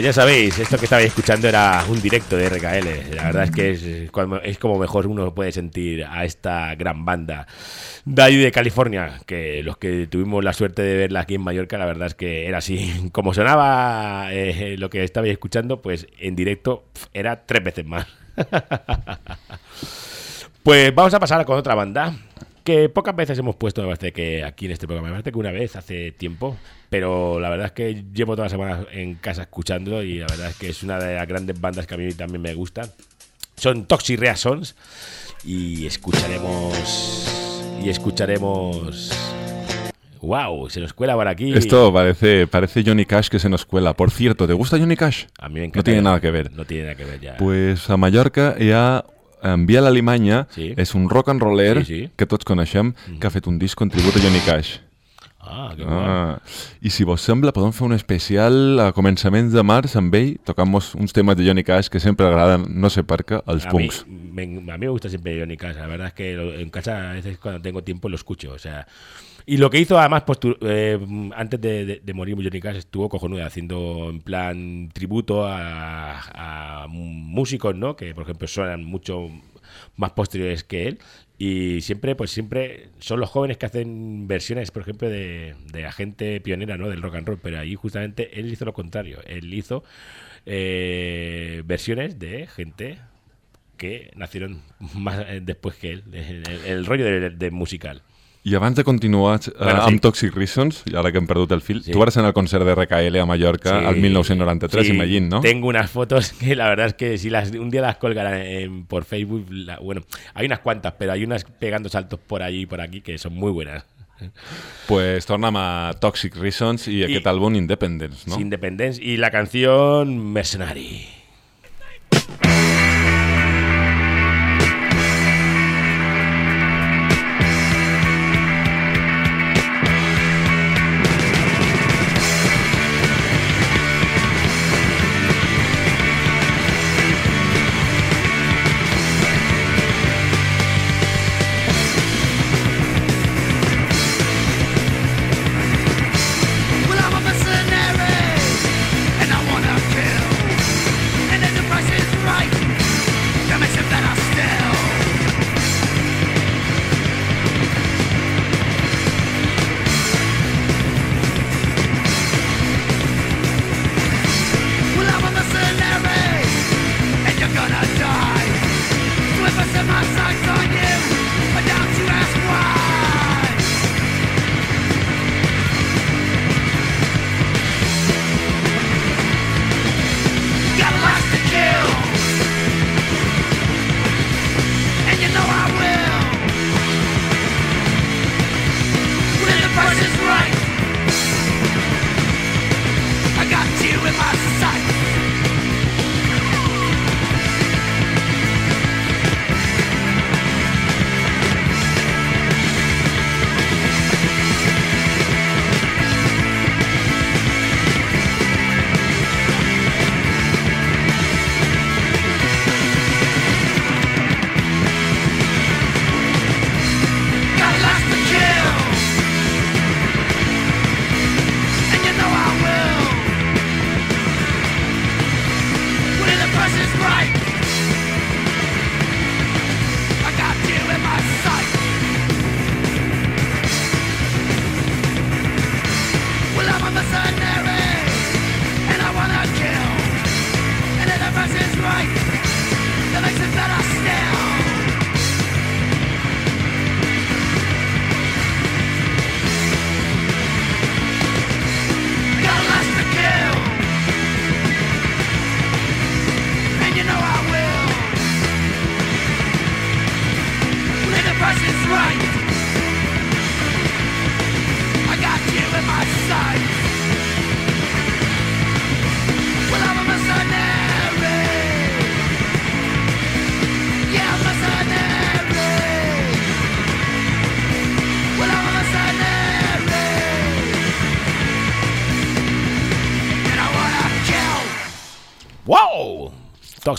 ya sabéis, esto que estabais escuchando era un directo de RKL. La verdad es que es, es como mejor uno puede sentir a esta gran banda de ahí de California, que los que tuvimos la suerte de verla aquí en Mallorca, la verdad es que era así. Como sonaba eh, lo que estabais escuchando, pues en directo era tres veces más. Pues vamos a pasar con otra banda que pocas veces hemos puesto, me que aquí en este programa, me parece que una vez hace tiempo, pero la verdad es que llevo toda la semana en casa escuchando y la verdad es que es una de las grandes bandas que a mí también me gustan. Son Toxic Reasons y escucharemos y escucharemos Wow, se nos cuela por aquí.
Esto parece, parece Johnny Cash que se nos cuela. Por cierto, ¿te gusta Johnny Cash?
A mí me encanta.
No tiene nada que ver.
No tiene nada que ver ya.
Pues a Mallorca hi ha en Via l'Alemanya,
Sí.
és un rock and roller
Sí, sí.
que tots coneixem, que ha fet un disc en tribut a Johnny Cash.
Ah, que.
Ah. I si vos sembla, podem fer un especial a començaments de març amb ell, tocant-nos uns temes de Johnny Cash que sempre agraden, no sé per què, als
A mí,
punks.
me, a mí me gusta siempre Johnny Cash. La verdad es que en casa a veces cuando tengo tiempo lo escucho. O sea, y lo que hizo además postu- eh, antes de, de- de morir Johnny Cash estuvo cojonuda haciendo en plan tributo a, a músicos, ¿no? Que por ejemplo suenan mucho más posteriores que él. Y siempre, pues siempre son los jóvenes que hacen versiones, por ejemplo, de, de la gente pionera, ¿no? Del rock and roll. Pero ahí justamente él hizo lo contrario. Él hizo eh, versiones de gente que nacieron más eh, después que él, el, el- rollo de, de musical.
I abans de continuar eh,
Bueno, sí.
amb Toxic Reasons, i ara que hem perdut el fil,
Sí.
tu vas anar al concert de RKL a Mallorca
Sí,
al 1993,
sí,
imagino, ¿no?
Tengo unas fotos que la verdad es que si las un día las colgaran en- por Facebook, la- bueno, hay unas cuantas, pero hay unas pegando saltos por allí y por aquí que son muy buenas.
Pues torna'm a Toxic Reasons i, aquest àlbum Independence, no?
Independence y la canción Mercenary.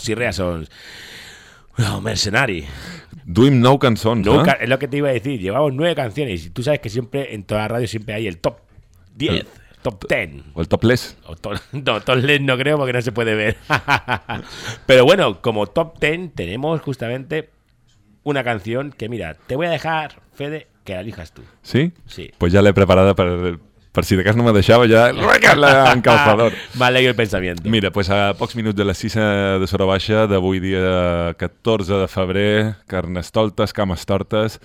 Toxic Reasons. Wow, Mercenary.
Duim nou cançons,
No,
eh?
es lo que te iba a decir. Llevamos nueve canciones y tú sabes que siempre en toda la radio siempre hay el top 10.
Top 10.
O el topless.
O to- no, topless no creo porque no se puede ver. Pero bueno, como top 10 tenemos justamente una canción que, mira, te voy a dejar, Fede, que la elijas tú.
Sí?
Sí.
Pues ja l'he preparada per, per si de cas no me deixava, ja regar-la en calfador.
M'ha leído el pensamiento.
Mira, pues a pocs minuts de les 6 de Sora Baixa d'avui dia 14 de febrer, carnestoltes, cames tortes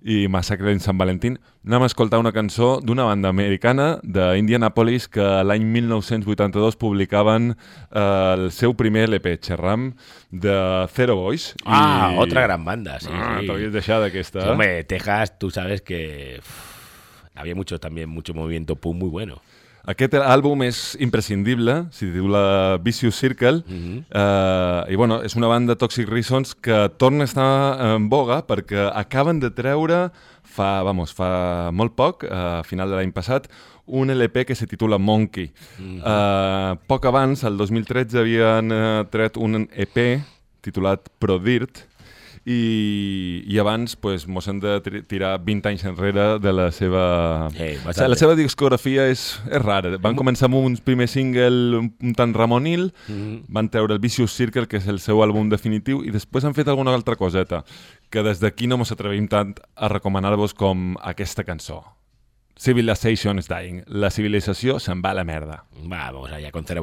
i massacre en Sant Valentín, anem a escoltar una cançó d'una banda americana d'Indianapolis que l'any 1982 publicaven eh, el seu primer LP, Xerram, de Zero Boys.
Ah, otra gran banda, sí.
Ah,
sí.
T'havies deixat d'aquesta.
Sí, hombre, Texas, tú sabes que uf, había mucho también, mucho movimiento punk muy bueno.
Aquest àlbum és imprescindible, s'hi titula Vicious Circle,
Mhm.
eh, i bueno, és una banda Toxic Reasons que torna a estar en boga perquè acaben de treure fa, vamos, fa molt poc, eh, a final de l'any passat, un LP que se titula Monkey.
Mhm.
eh, poc abans, el 2013, havien eh, tret un EP titulat Pro Dirt, i, i abans pues, mos hem de tirar 20 anys enrere de la seva... O sigui,
bastante.
la seva discografia és, és rara. Van començar amb un primer single un, un tant ramonil,
Mhm.
van treure el Vicious Circle, que és el seu àlbum definitiu, i després han fet alguna altra coseta, que des d'aquí no mos atrevim tant a recomanar-vos com aquesta cançó. Civilization is dying. La civilització se'n va a la merda.
Vamos allá con Zero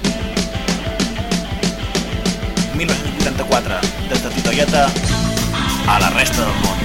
1984, des de Titoieta a la resta del món.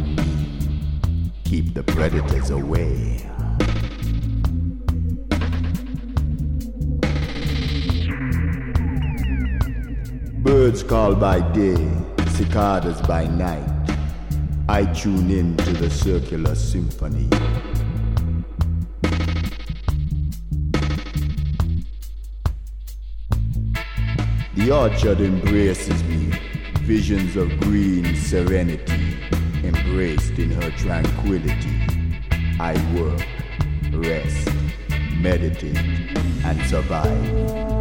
Neem. Keep the predators away. Birds call by day, cicadas by night. I tune in to the circular symphony. The orchard embraces me, visions of green serenity, embraced in her tranquility. I work, rest, meditate, and survive.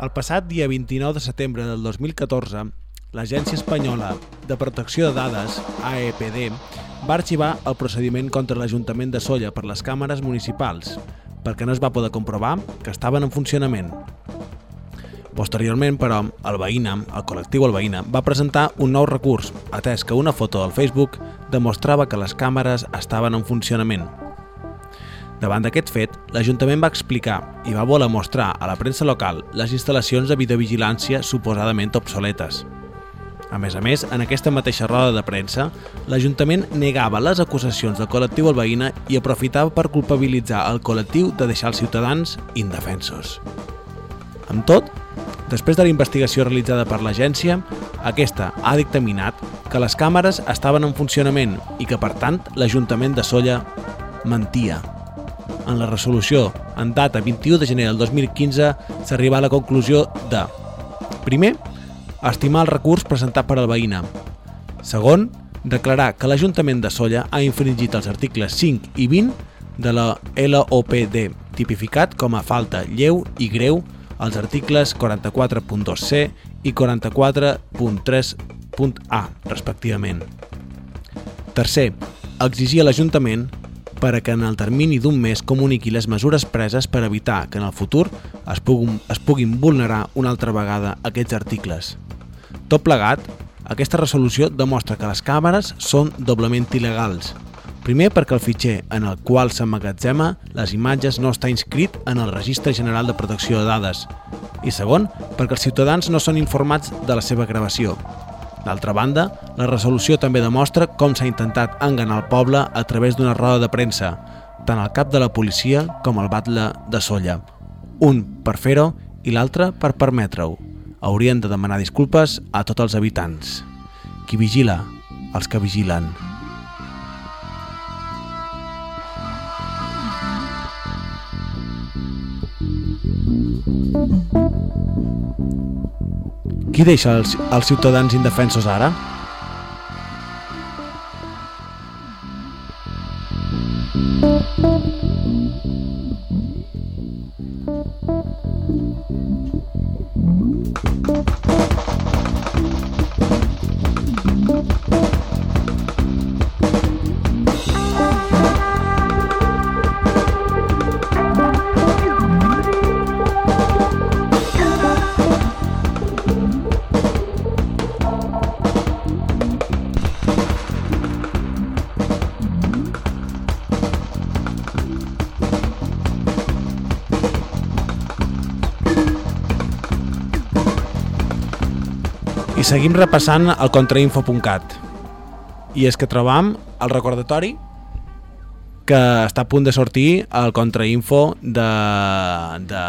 El passat dia 29 de setembre del 2014, l'Agència Espanyola de Protecció de Dades, AEPD, va arxivar el procediment contra l'Ajuntament de Solla per les càmeres municipals, perquè no es va poder comprovar que estaven en funcionament. Posteriorment, però, el Veïna, el col·lectiu El Veïna, va presentar un nou recurs, atès que una foto del Facebook demostrava que les càmeres estaven en funcionament. Davant d'aquest fet, l'Ajuntament va explicar i va voler mostrar a la premsa local les instal·lacions de videovigilància suposadament obsoletes. A més a més, en aquesta mateixa roda de premsa, l'Ajuntament negava les acusacions del col·lectiu Albaïna i aprofitava per culpabilitzar el col·lectiu de deixar els ciutadans indefensos. Amb tot, després de la investigació realitzada per l'agència, aquesta ha dictaminat que les càmeres estaven en funcionament i que, per tant, l'Ajuntament de Solla mentia. En la resolució, en data 21 de gener del 2015, s'arriba a la conclusió de Primer, estimar el recurs presentat per el veïna. Segon, declarar que l'Ajuntament de Solla ha infringit els articles 5 i 20 de la LOPD, tipificat com a falta lleu i greu als articles 44.2c i 44.3.a, respectivament. Tercer, exigir a l'Ajuntament per a que en el termini d'un mes comuniqui les mesures preses per evitar que en el futur es puguin, es puguin vulnerar una altra vegada aquests articles. Tot plegat, aquesta resolució demostra que les càmeres són doblement il·legals. Primer perquè el fitxer en el qual s'emmagatzema les imatges no està inscrit en el Registre General de Protecció de Dades. I segon, perquè els ciutadans no són informats de la seva gravació. D'altra banda, la resolució també demostra com s'ha intentat enganar el poble a través d'una roda de premsa, tant el cap de la policia com el batle de Solla. Un per fer-ho i l'altre per permetre-ho. Haurien de demanar disculpes a tots els habitants. Qui vigila? Els que vigilen. Qui deixa els, els ciutadans indefensos ara? I seguim repassant el contrainfo.cat. I és que trobam el recordatori que està a punt de sortir el contrainfo de, de,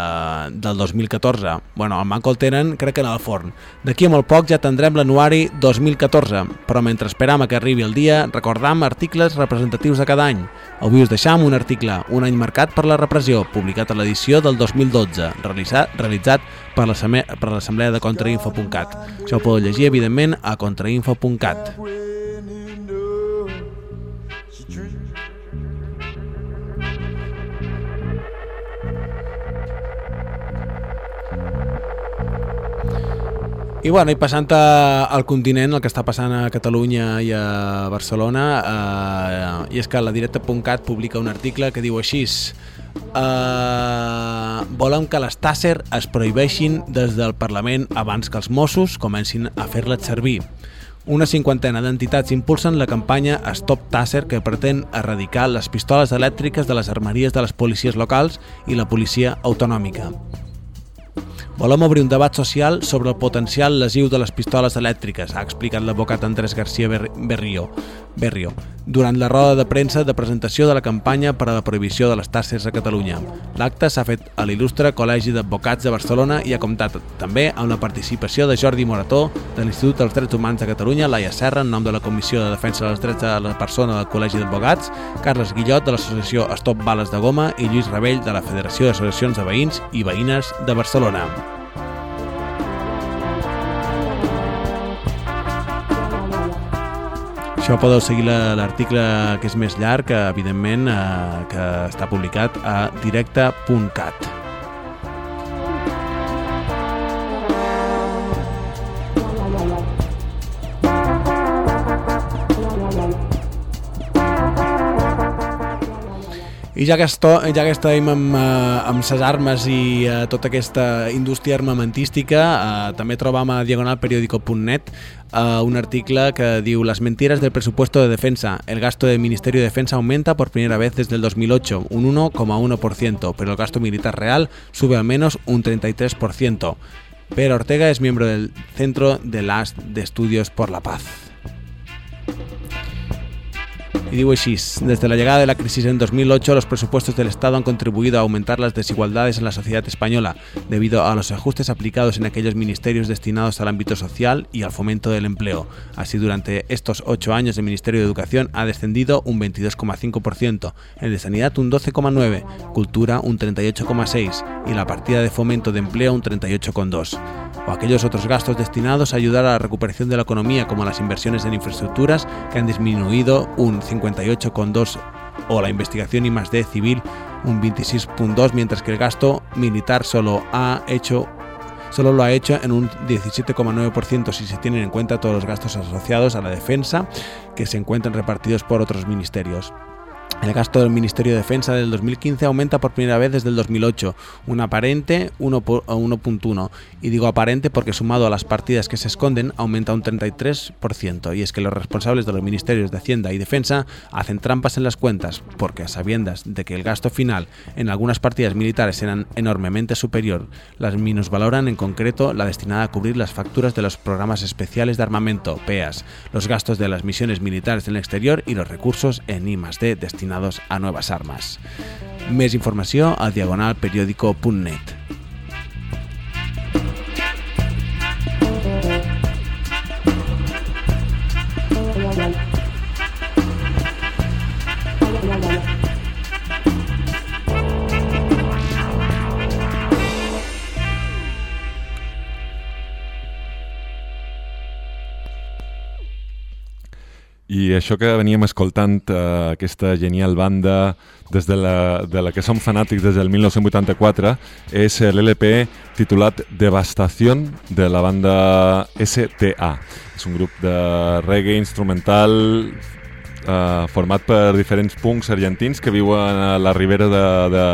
del 2014. Bueno, el manco el tenen, crec que en el forn. D'aquí a molt poc ja tindrem l'anuari 2014, però mentre esperam a que arribi el dia, recordam articles representatius de cada any. Avui us deixam un article, un any marcat per la repressió, publicat a l'edició del 2012, realitzat, realitzat per l'Assemblea de Contrainfo.cat. Això ho podeu llegir, evidentment, a contrainfo.cat. I bueno, i passant al continent, el que està passant a Catalunya i a Barcelona, eh, i és que la directa.cat publica un article que diu així eh, volem que les Tasser es prohibeixin des del Parlament abans que els Mossos comencin a fer-les servir. Una cinquantena d'entitats impulsen la campanya Stop Tasser que pretén erradicar les pistoles elèctriques de les armeries de les policies locals i la policia autonòmica. Volem obrir un debat social sobre el potencial lesiu de les pistoles elèctriques, ha explicat l'advocat Andrés García Ber- Berrio, Berrio durant la roda de premsa de presentació de la campanya per a la prohibició de les tasses a Catalunya. L'acte s'ha fet a l'il·lustre Col·legi d'Advocats de Barcelona i ha comptat també amb la participació de Jordi Morató, de l'Institut dels Drets Humans de Catalunya, Laia Serra, en nom de la Comissió de Defensa dels Drets de la Persona del Col·legi d'Advocats, Carles Guillot, de l'associació Stop Bales de Goma i Lluís Rebell, de la Federació d'Associacions de Veïns i Veïnes de Barcelona. Això podeu seguir la- l'article que és més llarg, que, evidentment, eh, que està publicat a directe.cat. I ja que, esto, ja que estem amb, eh, amb ses armes i eh, tota aquesta indústria armamentística, eh, també trobam a diagonalperiódico.net eh, un article que diu Las mentiras del presupuesto de defensa. El gasto del Ministerio de Defensa aumenta por primera vez desde el 2008, un 1,1%, pero el gasto militar real sube al menos un 33%. Pero Ortega es miembro del Centro de las de Estudios por la Paz. Y así, desde la llegada de la crisis en 2008, los presupuestos del Estado han contribuido a aumentar las desigualdades en la sociedad española, debido a los ajustes aplicados en aquellos ministerios destinados al ámbito social y al fomento del empleo. Así, durante estos ocho años, el Ministerio de Educación ha descendido un 22,5%, el de Sanidad un 12,9%, Cultura un 38,6% y la partida de fomento de empleo un 38,2%. O aquellos otros gastos destinados a ayudar a la recuperación de la economía, como las inversiones en infraestructuras, que han disminuido un 58,2% o la investigación y más D civil un 26,2 mientras que el gasto militar solo ha hecho solo lo ha hecho en un 17,9% si se tienen en cuenta todos los gastos asociados a la defensa que se encuentran repartidos por otros ministerios. El gasto del Ministerio de Defensa del 2015 aumenta por primera vez desde el 2008, un aparente 1 por- a 1.1. Y digo aparente porque sumado a las partidas que se esconden aumenta un 33%. Y es que los responsables de los ministerios de Hacienda y Defensa hacen trampas en las cuentas, porque a sabiendas de que el gasto final en algunas partidas militares serán enormemente superior, las minusvaloran en concreto la destinada a cubrir las facturas de los programas especiales de armamento, PEAS, los gastos de las misiones militares en el exterior y los recursos en I+D destinados a nuevas armas. Més informació a diagonalperiódico.net.
I això que veníem escoltant, uh, aquesta genial banda des de la, de la que som fanàtics des del 1984, és l'LP titulat Devastación de la banda STA. És un grup de reggae instrumental eh, format per diferents punks argentins que viuen a la ribera de, de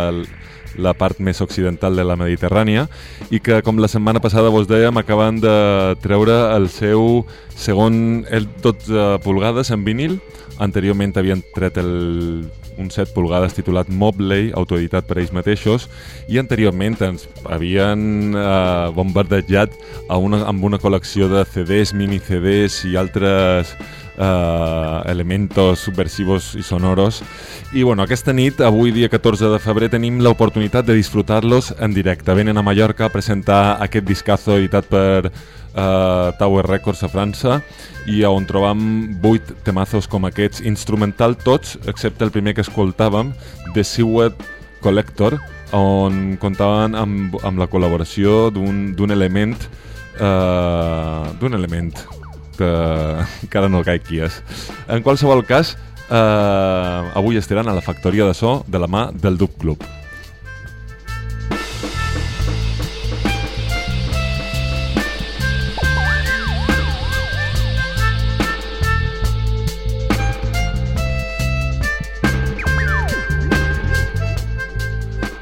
la part més occidental de la Mediterrània i que, com la setmana passada vos dèiem, acaben de treure el seu segon el 12 pulgades en vinil. Anteriorment havien tret el un 7 pulgades titulat Mobley, autoeditat per ells mateixos, i anteriorment ens havien eh, bombardejat a una, amb una col·lecció de CDs, mini-CDs i altres eh, elementos subversivos i sonoros. I bueno, aquesta nit, avui dia 14 de febrer, tenim l'oportunitat de disfrutar-los en directe. Venen a Mallorca a presentar aquest discazo editat per eh, Tower Records a França i on trobam vuit temazos com aquests, instrumental tots, excepte el primer que escoltàvem, The Seward Collector, on comptaven amb, amb la col·laboració d'un element eh, d'un element que encara no caic qui és. En qualsevol cas, eh, avui estaran a la factoria de so de la mà del Dub Club.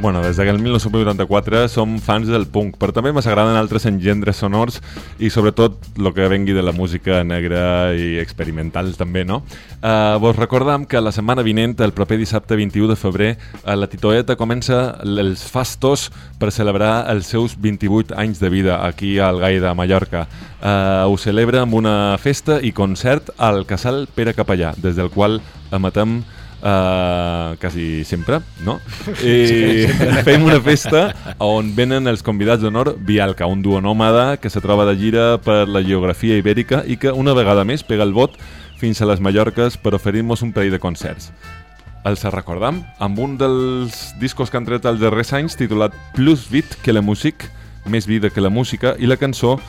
Bueno, des del 1984 som fans del punk, però també ens agraden altres engendres sonors i sobretot el que vengui de la música negra i experimental també, no? Uh, vos recordam que la setmana vinent, el proper dissabte 21 de febrer, a la Titoeta comença els fastos per celebrar els seus 28 anys de vida aquí al Gai de Mallorca. Uh, ho celebra amb una festa i concert al Casal Pere Capellà, des del qual emetem Uh, quasi sempre, no? I fem una festa on venen els convidats d'honor Vialca, un duo nòmada que se troba de gira per la geografia ibèrica i que una vegada més pega el vot fins a les Mallorques per oferir-nos un parell de concerts. Els recordam amb un dels discos que han tret els darrers anys titulat Plus Beat que la música, més vida que la música, i la cançó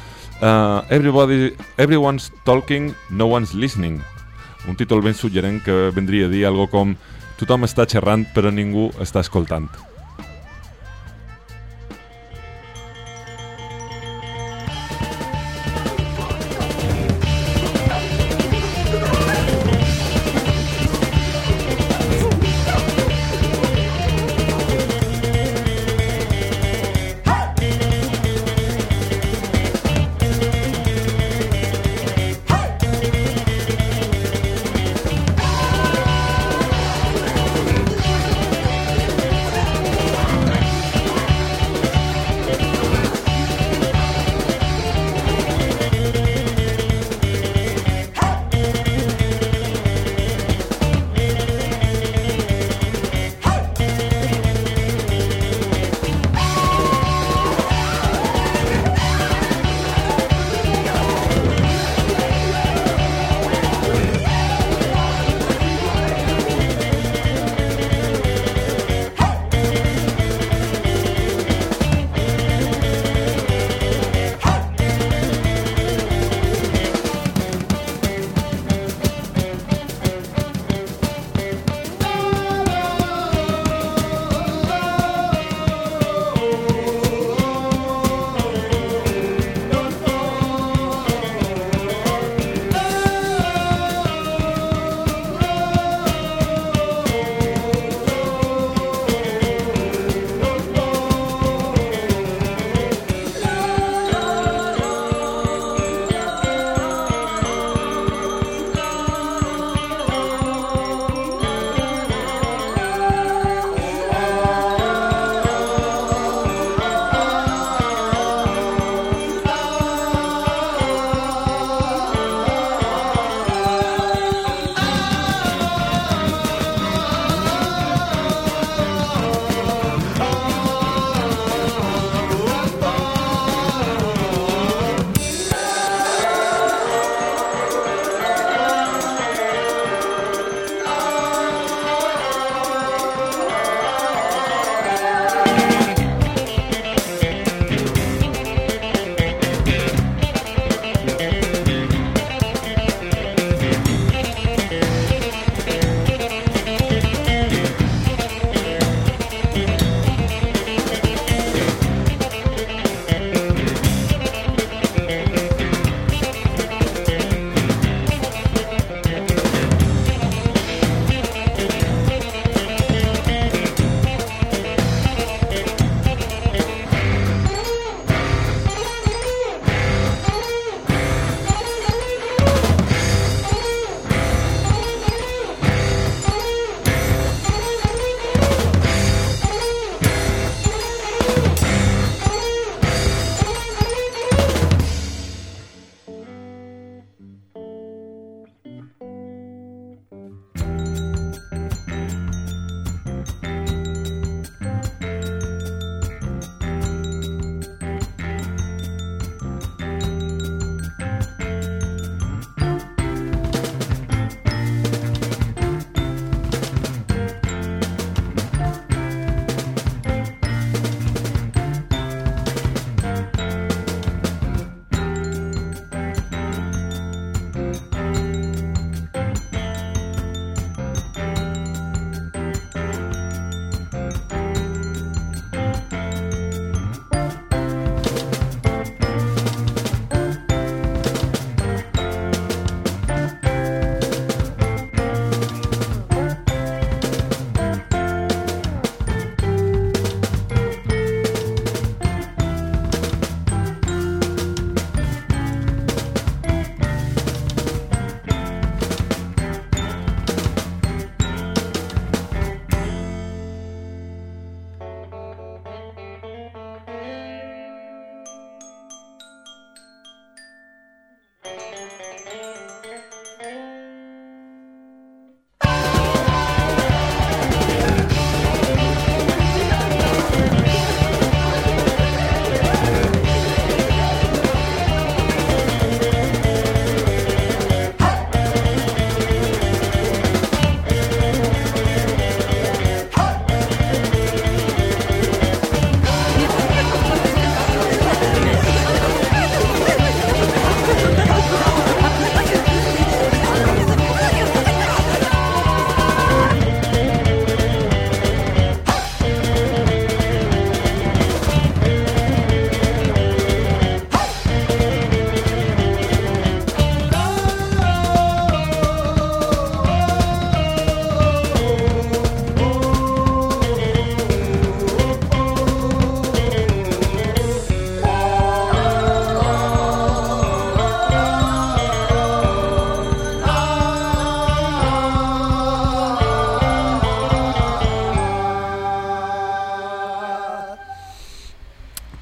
uh, Everybody, Everyone's Talking, No One's Listening, un títol ben suggerent que vendria a dir algo com tothom està xerrant però ningú està escoltant.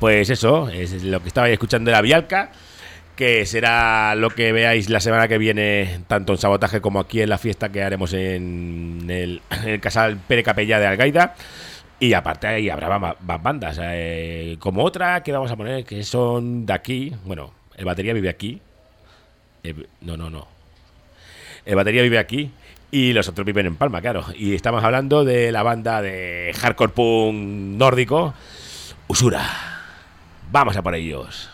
Pues eso, es lo que estabais escuchando de la Vialca, que será lo que veáis la semana que viene, tanto en Sabotaje como aquí en la fiesta que haremos en el, Casal Pere Capella de Algaida. Y aparte ahí habrá más, más bandas, eh, como otra que vamos a poner, que son de aquí. Bueno, el batería vive aquí. Eh, no, no, no. El batería vive aquí y los otros viven en Palma, claro. Y estamos hablando de la banda de hardcore punk nórdico, Usura. Vamos a por ellos.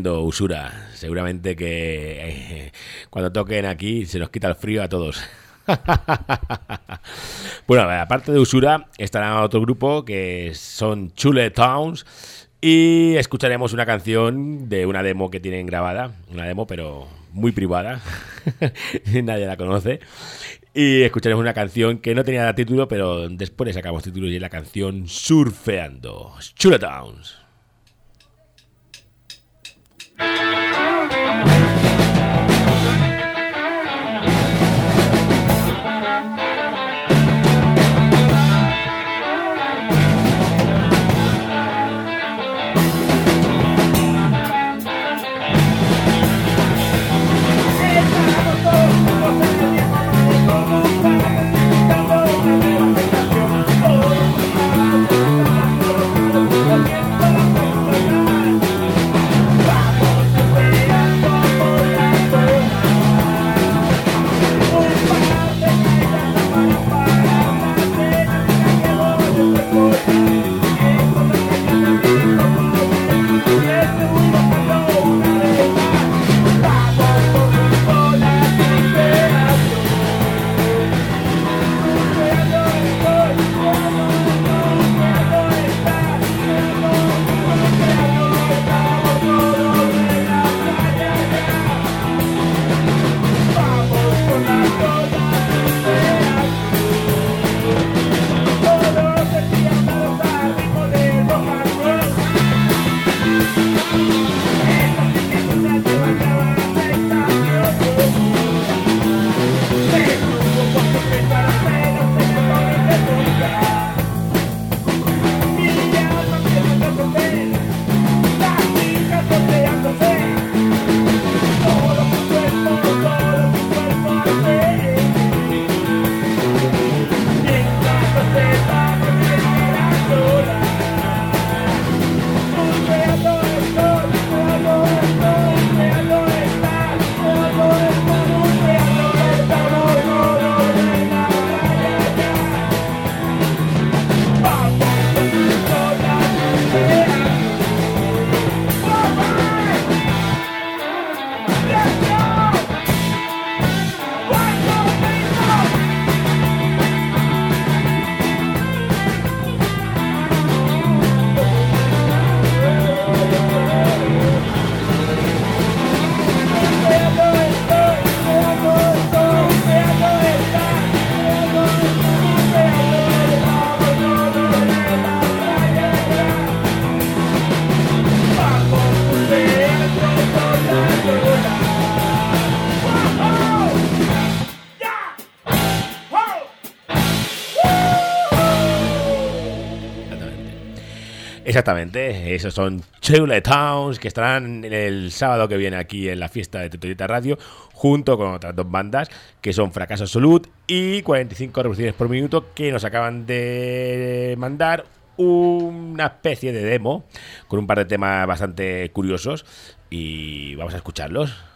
Usura. Seguramente que eh, cuando toquen aquí se nos quita el frío a todos. bueno, aparte de usura, estará otro grupo que son Chule Towns. Y escucharemos una canción de una demo que tienen grabada. Una demo, pero muy privada. Nadie la conoce. Y escucharemos una canción que no tenía título, pero después sacamos título y es la canción Surfeando. Chule Towns.
Vamos,
Exactamente, esos son Chule Towns que estarán el sábado que viene aquí en la fiesta de Tetorita Radio junto con otras dos bandas que son Fracaso Absolut y 45 revoluciones por minuto que nos acaban de mandar una especie de demo con un par de temas bastante curiosos y vamos a escucharlos.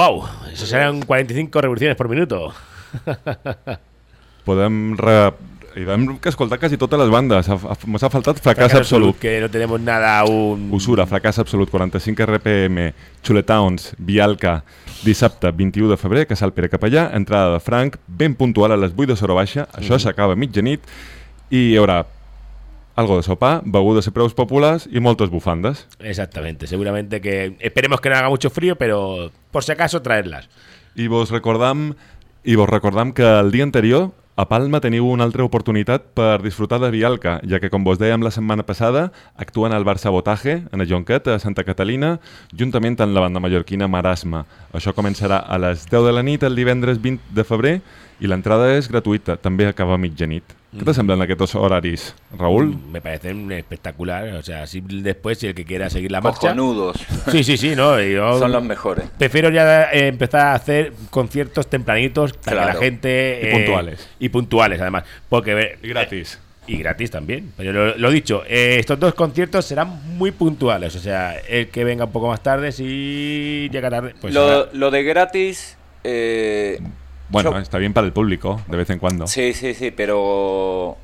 ¡Wow! Eso serán 45 revoluciones por minuto.
Podem... Re... I vam que escoltar quasi totes les bandes. Ha- ha- ha faltat Fracàs Absolut.
Que no tenemos nada aún.
Usura, Fracàs Absolut, 45 RPM, Xuletowns, Vialca, dissabte 21 de febrer, Casal Pere Capellà, entrada de Franc, ben puntual a les 8 de Sora Baixa, això
Mhm.
s'acaba a mitjanit, i hi haurà algo de sopar, begudes a preus populars i moltes bufandes.
Exactamente, seguramente que esperemos que no haga mucho frío, pero por si acaso traerlas.
I vos recordam, i vos recordam que el dia anterior a Palma teniu una altra oportunitat per disfrutar de Vialca, ja que, com vos dèiem la setmana passada, actuen al Bar Sabotaje, en el Jonquet, a Santa Catalina, juntament amb la banda mallorquina Marasma. Això començarà a les 10 de la nit el divendres 20 de febrer i l'entrada és gratuïta, també acaba a mitjanit. Què te semblen aquests horaris, Raúl?
Mm, Me parecen espectacular. O sea, así después, si el que quiera seguir la marcha.
Cojonudos.
Sí, sí, sí, no. yo
Son los mejores.
Prefiero ya eh, empezar a hacer conciertos tempranitos para que la gente.
Y puntuales.
Y puntuales, además. Porque. eh,
Y gratis.
y gratis también. Pero lo, lo dicho, eh, estos dos conciertos serán muy puntuales. O sea, el que venga un poco más tarde, si llega tarde. Pues
lo, de gratis. eh,
Bueno,
yo-
está bien para el público, de vez en cuando.
Sí, sí, sí, pero.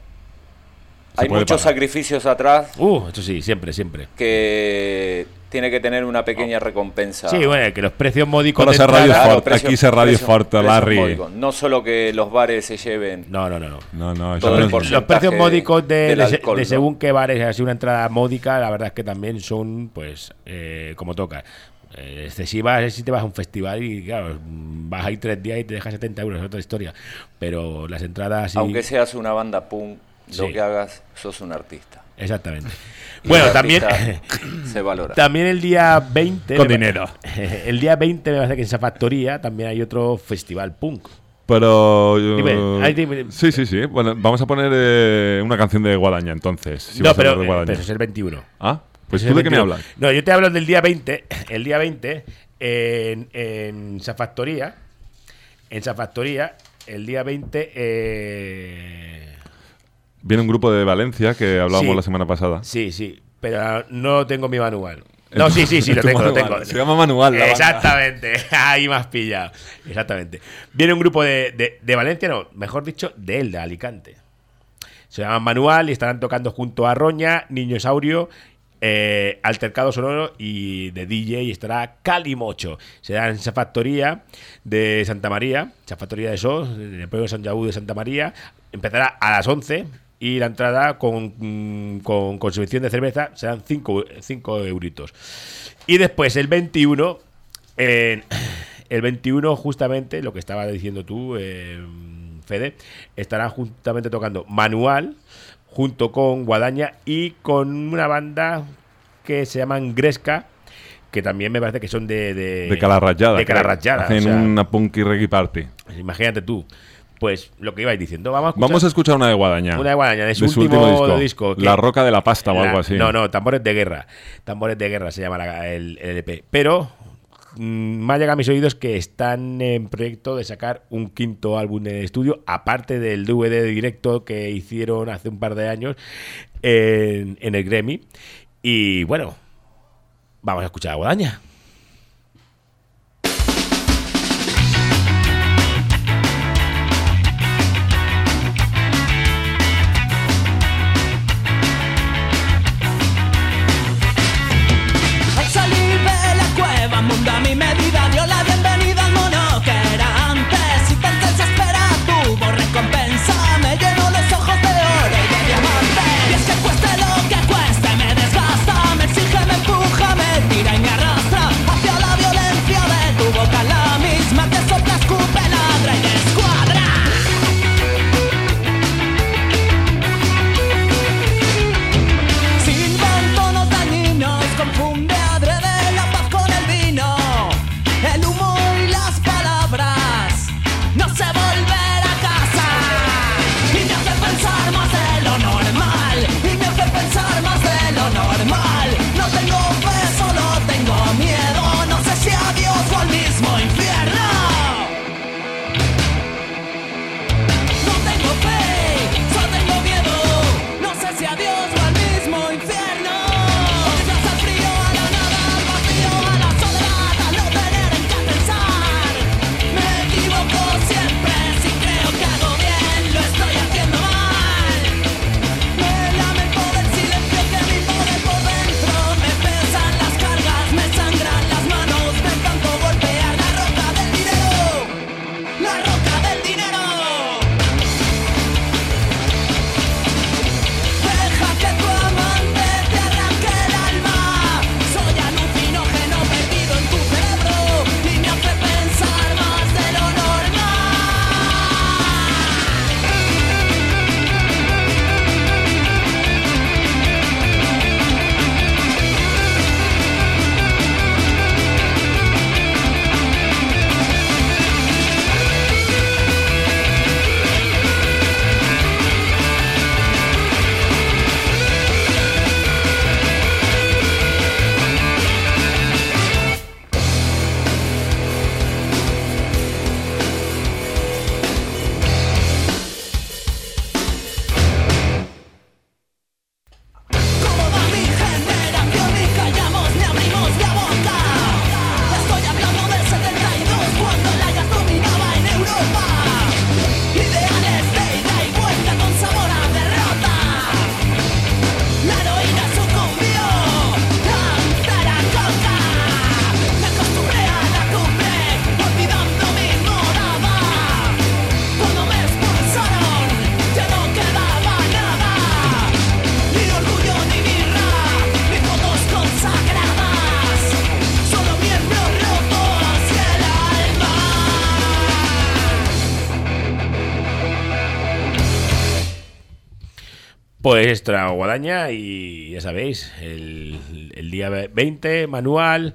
Se
Hay muchos
pagar.
sacrificios atrás
Uh, eso sí, siempre, siempre.
que tiene que tener una pequeña recompensa.
Sí, bueno, que los precios módicos entrada-
fort,
precio-
aquí fort,
precios
Larry.
No solo que los bares se lleven.
No, no, no. no.
No,
Todo el
Los precios módicos de,
del
de se-
alcohol,
de
¿no?
según qué bares, así una entrada módica, la verdad es que también son, pues, eh, como toca. Eh, excesivas es si te vas a un festival y, claro, vas ahí tres días y te dejas 70 euros, es otra historia. Pero las entradas sí.
Aunque seas una banda punk, lo
Sí.
que hagas, sos un artista.
Exactamente.
Y
Bueno, también.
se valora.
También el día 20.
Con dinero.
El día 20 me parece que en esa factoría también hay otro festival punk.
Pero... eh,
Dime, dime.
Sí, sí, sí. Bueno, vamos a poner eh, una canción de Guadaña, entonces. si
no, pero,
de
eh,
Guadaña.
pero es el 21.
Ah, pues tú de qué me
21.
hablas.
No, yo te hablo del día 20. El día 20 en, en esa factoría. En esa factoría, el día 20. eh,
Viene un grupo de Valencia que hablábamos
Sí.
la semana pasada.
sí, sí, pero no tengo mi manual. No, sí, sí, sí, lo tengo, lo tengo.
Se llama manual la.
Exactamente, ahí has pillado. Exactamente. Viene un grupo de, de, de Valencia, no, mejor dicho, de él, de Alicante. Se llaman Manual y estarán tocando junto a Roña, Niño Saurio, eh, Altercado Sonoro y de DJ estará Calimocho. Será en esa factoría de Santa María, esa factoría de SOS, en el pueblo de San Yaú de Santa María. Empezará a las 11 y la entrada con, mm, con, con de cerveza serán 5 euritos. Y después el 21, en- el 21 justamente, lo que estaba diciendo tú, eh, Fede, estará justamente tocando Manual junto con Guadaña y con una banda que se llaman Gresca, que también me parece que son de... De,
De Calarrachada.
De Calarrachada.
Hacen
o sea,
una punky reggae party.
Imagínate tú. Pues lo que ibais diciendo, vamos a escuchar,
Vamos a escuchar una de Guadaña.
una de Guadaña, de su, último, disco.
La Roca de la Pasta o algo así.
No, no, Tambores de Guerra. Tambores de Guerra se llama la- el, el LP. Pero
me ha a mis oídos que están en proyecto de sacar un quinto álbum de estudio, aparte del DVD directo que hicieron hace un par de años en, en el Grammy. Y bueno, vamos a escuchar a Guadaña.
Era
Guadaña y ya sabéis, el, el día 20 manual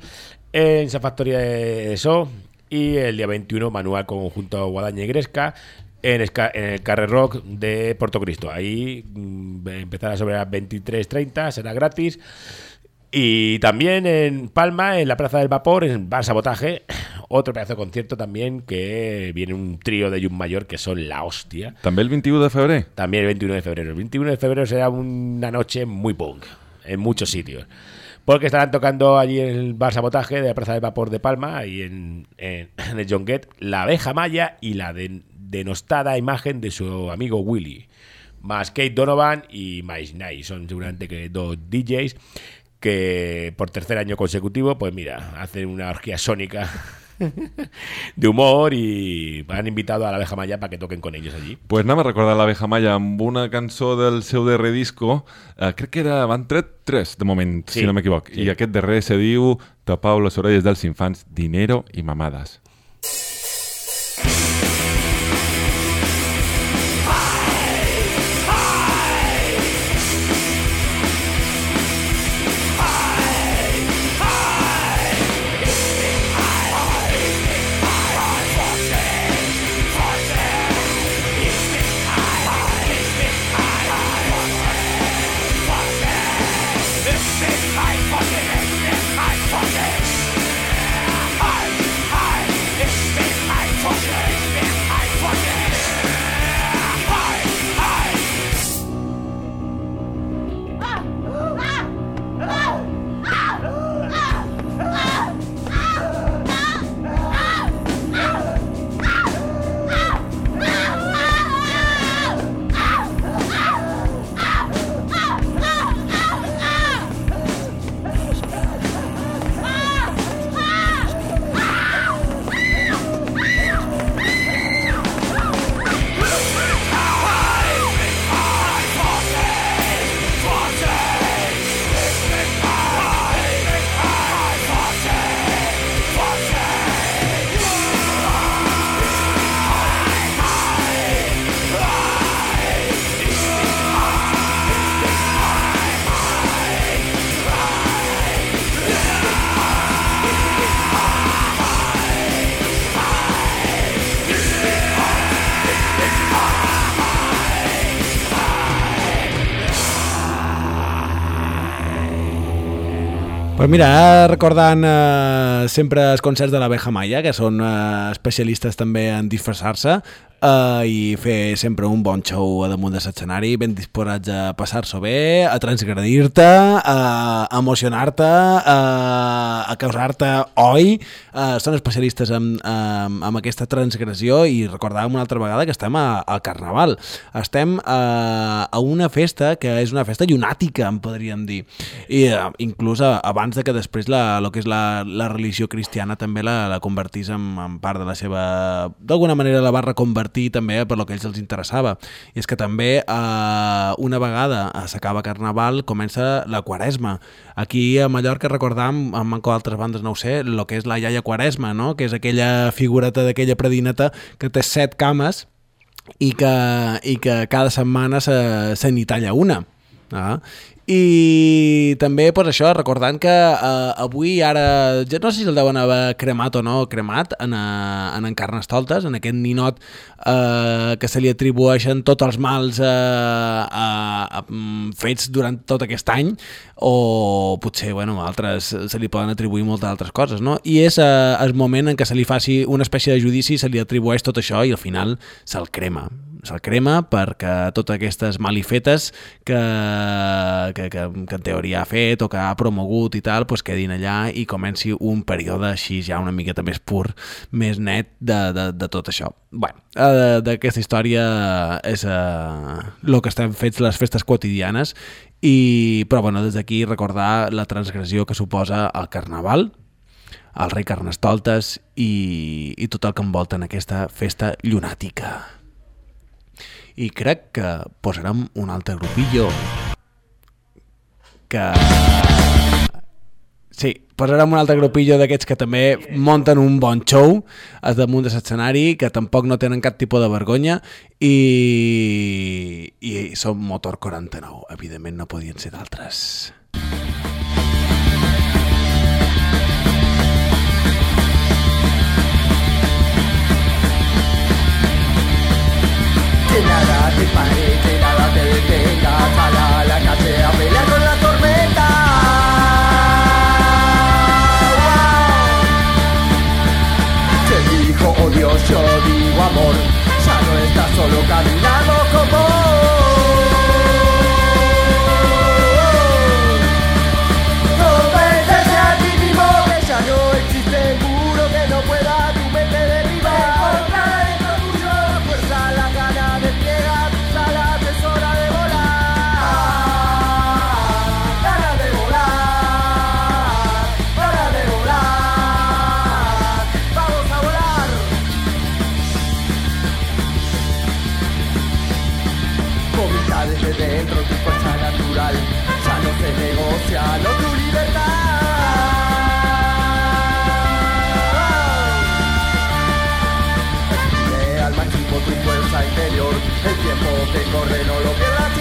en esa factoría de eso y el día 21 manual conjunto Guadaña y Gresca en, Esca- en el Carrer Rock de Puerto Cristo. Ahí mm, empezará sobre las 23.30, será gratis. Y también en Palma, en la Plaza del Vapor, en Bar Sabotaje, otro pedazo de concierto también que viene un trío de Jun Mayor que son la hostia.
També el 21 de febrer?
También el 21 de febrero. El 21 de febrero será una noche muy punk en muchos sitios. Porque estarán tocando allí en el bar sabotaje de la Plaza del Vapor de Palma y en, en, en el John Gett la abeja maya y la de- denostada imagen de su amigo Willy. Más Kate Donovan y Miles Knight. Son seguramente que dos DJs que por tercer año consecutivo, pues mira, hacen una orgía sónica de humor y han invitado a la abeja maya para que toquen con ellos allí.
Pues anem a recordar l'abeja Maya amb una cançó del seu darrer disco, eh, crec que era, van tret tres de moment,
Sí,
si no m'equivoc,
sí.
i aquest darrer se diu Tapau les orelles dels infants, dinero i mamades.
Mira, recordant eh, sempre els concerts de l'abeja Maya, que són eh, especialistes també en disfressar-se eh, i fer sempre un bon show a damunt de l'escenari, ben disposats a passar-s'ho bé, a transgredir-te, a emocionar-te, a, a causar-te oi. Eh, són especialistes en, en, en aquesta transgressió i recordàvem una altra vegada que estem a, al Carnaval. Estem a, a una festa que és una festa llunàtica, en podríem dir. I eh, inclús eh, abans de que després la, lo que és la, la religió cristiana també la, la convertís en, en part de la seva... D'alguna manera la va reconvertir també per lo que ells els interessava. I és que també eh, una vegada s'acaba Carnaval comença la Quaresma. Aquí a Mallorca recordam, amb altres bandes no ho sé, el que és la iaia Quaresma, no? que és aquella figureta d'aquella predineta que té set cames i que, i que cada setmana se, se n'hi talla una. Ah. I també, pues, això, recordant que eh, avui, ara, ja no sé si el deuen haver cremat o no cremat en, eh, en, en Carnestoltes, en aquest ninot eh, que se li atribueixen tots els mals eh, eh, eh, fets durant tot aquest any, o potser, bueno, altres se li poden atribuir moltes altres coses, no? I és eh, el moment en què se li faci una espècie de judici, se li atribueix tot això i al final se'l crema se'l crema perquè totes aquestes malifetes que, que, que, que en teoria ha fet o que ha promogut i tal, pues quedin allà i comenci un període així ja una miqueta més pur, més net de, de, de tot això. bueno, eh, d'aquesta història és eh, el que estem fets les festes quotidianes i, però bueno, des d'aquí recordar la transgressió que suposa el Carnaval, el rei Carnestoltes i, i tot el que envolta en aquesta festa llunàtica i crec que posarem un altre grupillo que... Sí, posarem un altre grupillo d'aquests que també munten un bon show al damunt de l'escenari, que tampoc no tenen cap tipus de vergonya i, i són Motor 49, evidentment no podien ser d'altres.
El tiempo que corre no lo pierdas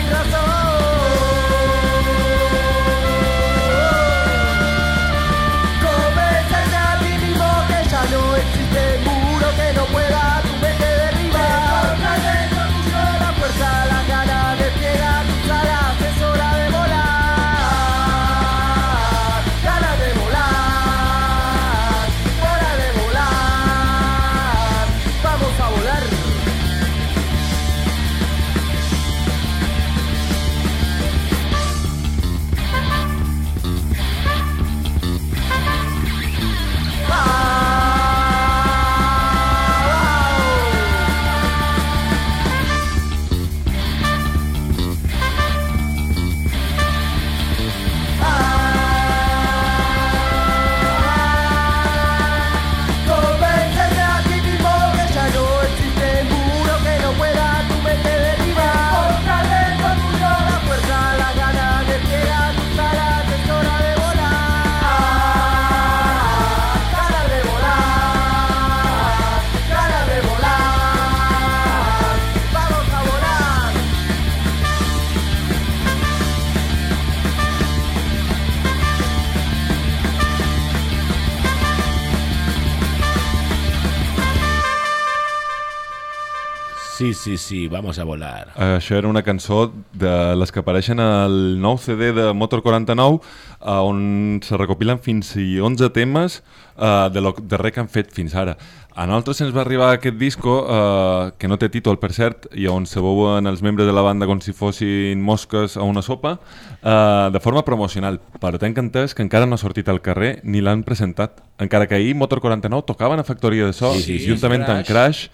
Sí, sí, vamos a volar.
Això era una cançó de les que apareixen al nou CD de Motor 49, eh, on se recopilen fins i 11 temes eh, de lo darrer que han fet fins ara. A nosaltres ens va arribar aquest disco, eh, que no té títol, per cert, i on se veuen els membres de la banda com si fossin mosques a una sopa, eh, de forma promocional. Però tenc entès que encara no ha sortit al carrer ni l'han presentat. Encara que ahir Motor 49 tocaven a Factoria de So,
Sí, sí,
juntament amb Crash,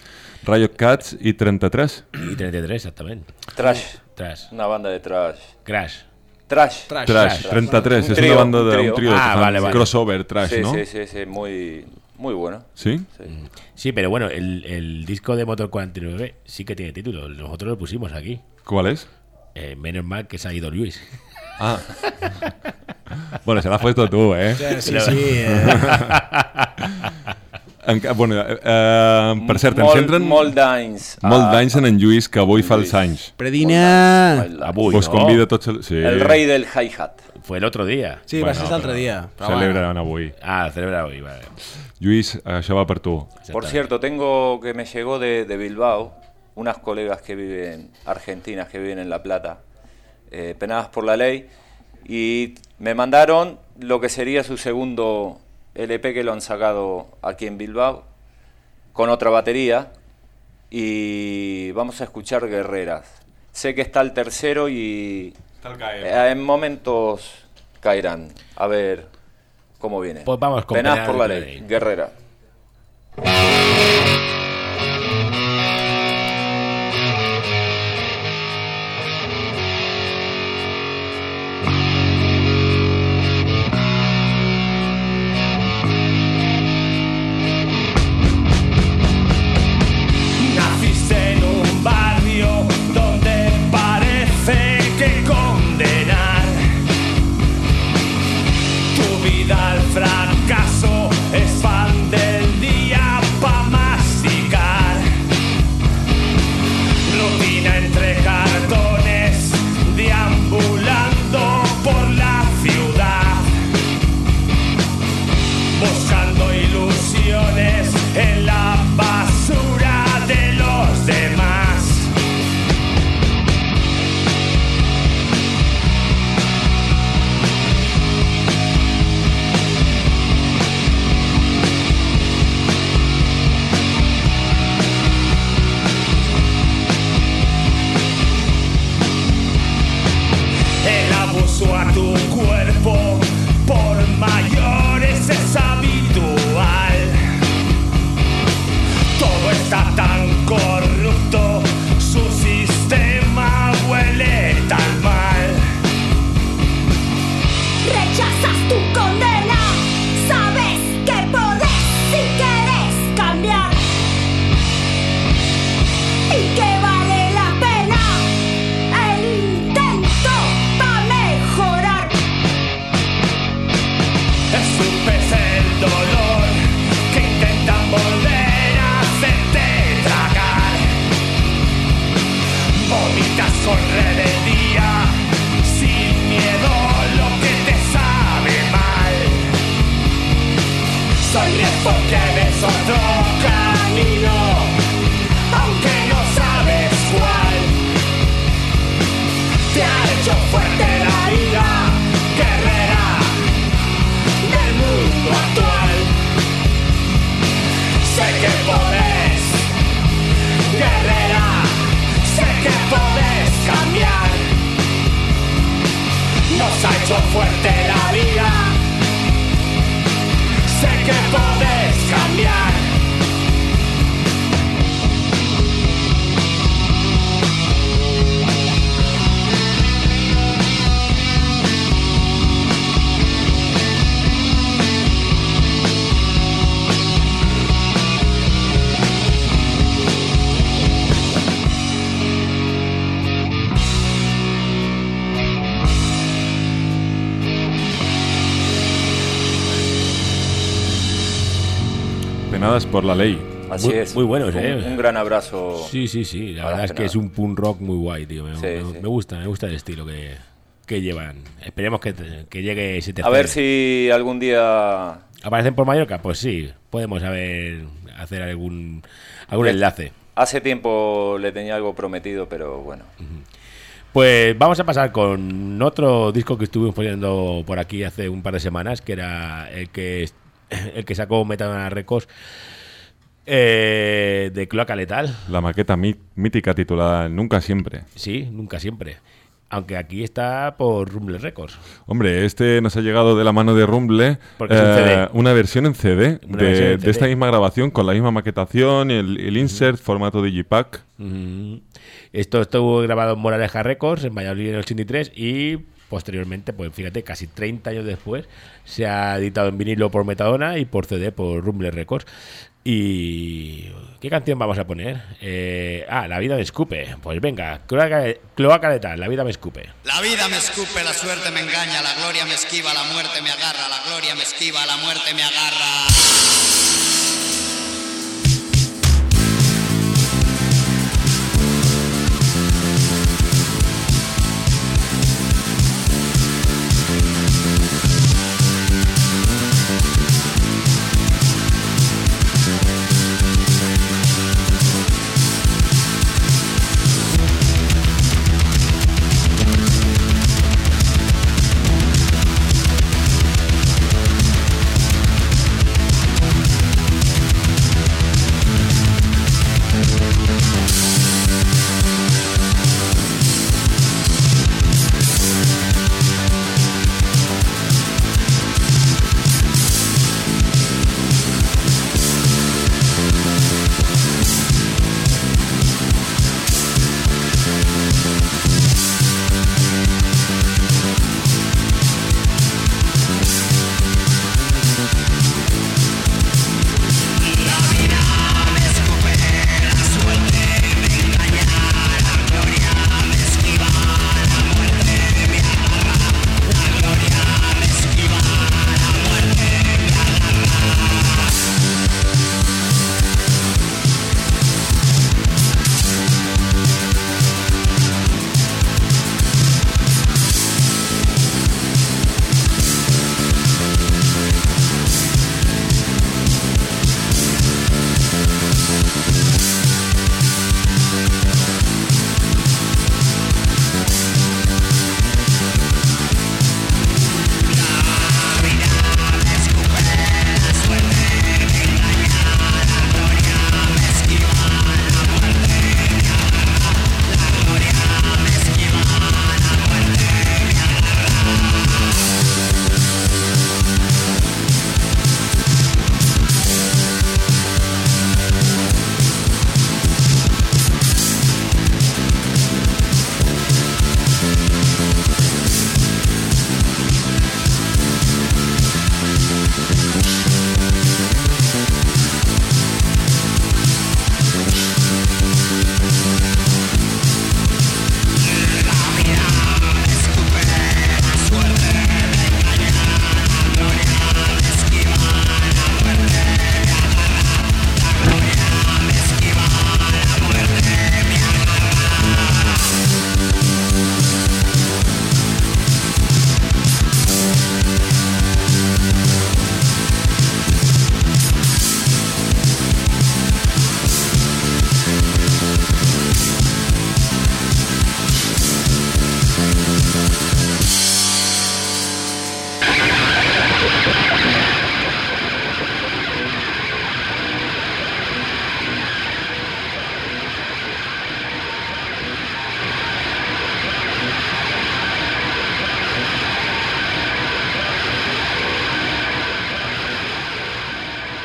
Riot Cats i 33.
Y 33, exactamente.
Trash.
Trash.
Una banda de trash.
Crash.
Trash.
Trash, 33,
Un
es
trío,
una banda de
un trío.
un trío de
Ah,
fans,
vale, vale.
crossover trash,
Sí,
¿no?
sí, sí, sí, muy, muy bueno.
¿Sí?
Sí, pero bueno, el, el disco de Motor 49 sí que tiene título. Nosotros lo pusimos aquí.
¿Cuál es?
Eh, menos mal que se ha ido Luis.
Ah. Bueno, se l'ha puesto tú, eh?
Sí, sí, sí, eh.
Enca bueno, eh, eh, per cert, ens
Molt-
entren...
molt d'anys.
Molt d'anys en en Lluís, que avui fa els anys.
Predina!
Avui,
Vos
no?
convida a tots... El... Sí.
El rei del hi-hat.
Fue el otro día.
Sí, va ser l'altre dia. Però
Celebren avui.
Ah, celebra hoy, vale.
Lluís, això va per tu.
Por cierto, tengo que me llegó de, de Bilbao unas colegas que viven, argentinas que viven en La Plata, eh, penadas por la ley, y me mandaron lo que sería su segundo LP que lo han sacado aquí en Bilbao, con otra batería, y vamos a escuchar Guerreras. Sé que está el tercero y eh, en momentos caerán. A ver cómo viene.
Pues vamos con
la
por la
ley,
ley.
Guerrera.
Por la
ley.
Así
Muy-
es.
muy buenos,
un,
¿eh?
Un gran abrazo.
Sí, sí, sí. La
a
verdad es que es un punk rock muy guay, tío. Me,
Sí,
me-
sí.
me gusta, me gusta el estilo que, que llevan. Esperemos que, que llegue ese
A
tercero.
ver si algún día
¿Aparecen por Mallorca? Pues sí. Podemos haber, hacer algún, algún enlace.
hace tiempo le tenía algo prometido, pero bueno.
Pues vamos a pasar con otro disco que estuvimos poniendo por aquí hace un par de semanas, que era el que, el que sacó Metadona Records eh, de Cloaca Letal.
La maqueta mí- mítica titulada Nunca Siempre.
Sí, nunca siempre. Aunque aquí está por Rumble Records.
Hombre, este nos ha llegado de la mano de Rumble, eh,
Porque es un CD.
una versión en CD, de,
versión en
de esta
CD.
misma grabación, con la misma maquetación, el, el insert, formato Digipack.
Esto estuvo grabado en Moraleja Records en Valladolid en el 83 y posteriormente, pues fíjate, casi 30 años después, se ha editado en vinilo por Metadona y por CD por Rumble Records. ¿Y qué canción vamos a poner? Eh, ah, La vida me escupe. Pues venga, Cloaca, cloaca Letal, La vida me escupe.
La vida me escupe, la suerte me engaña, la gloria me esquiva, la muerte me agarra, la gloria me esquiva, la muerte me agarra.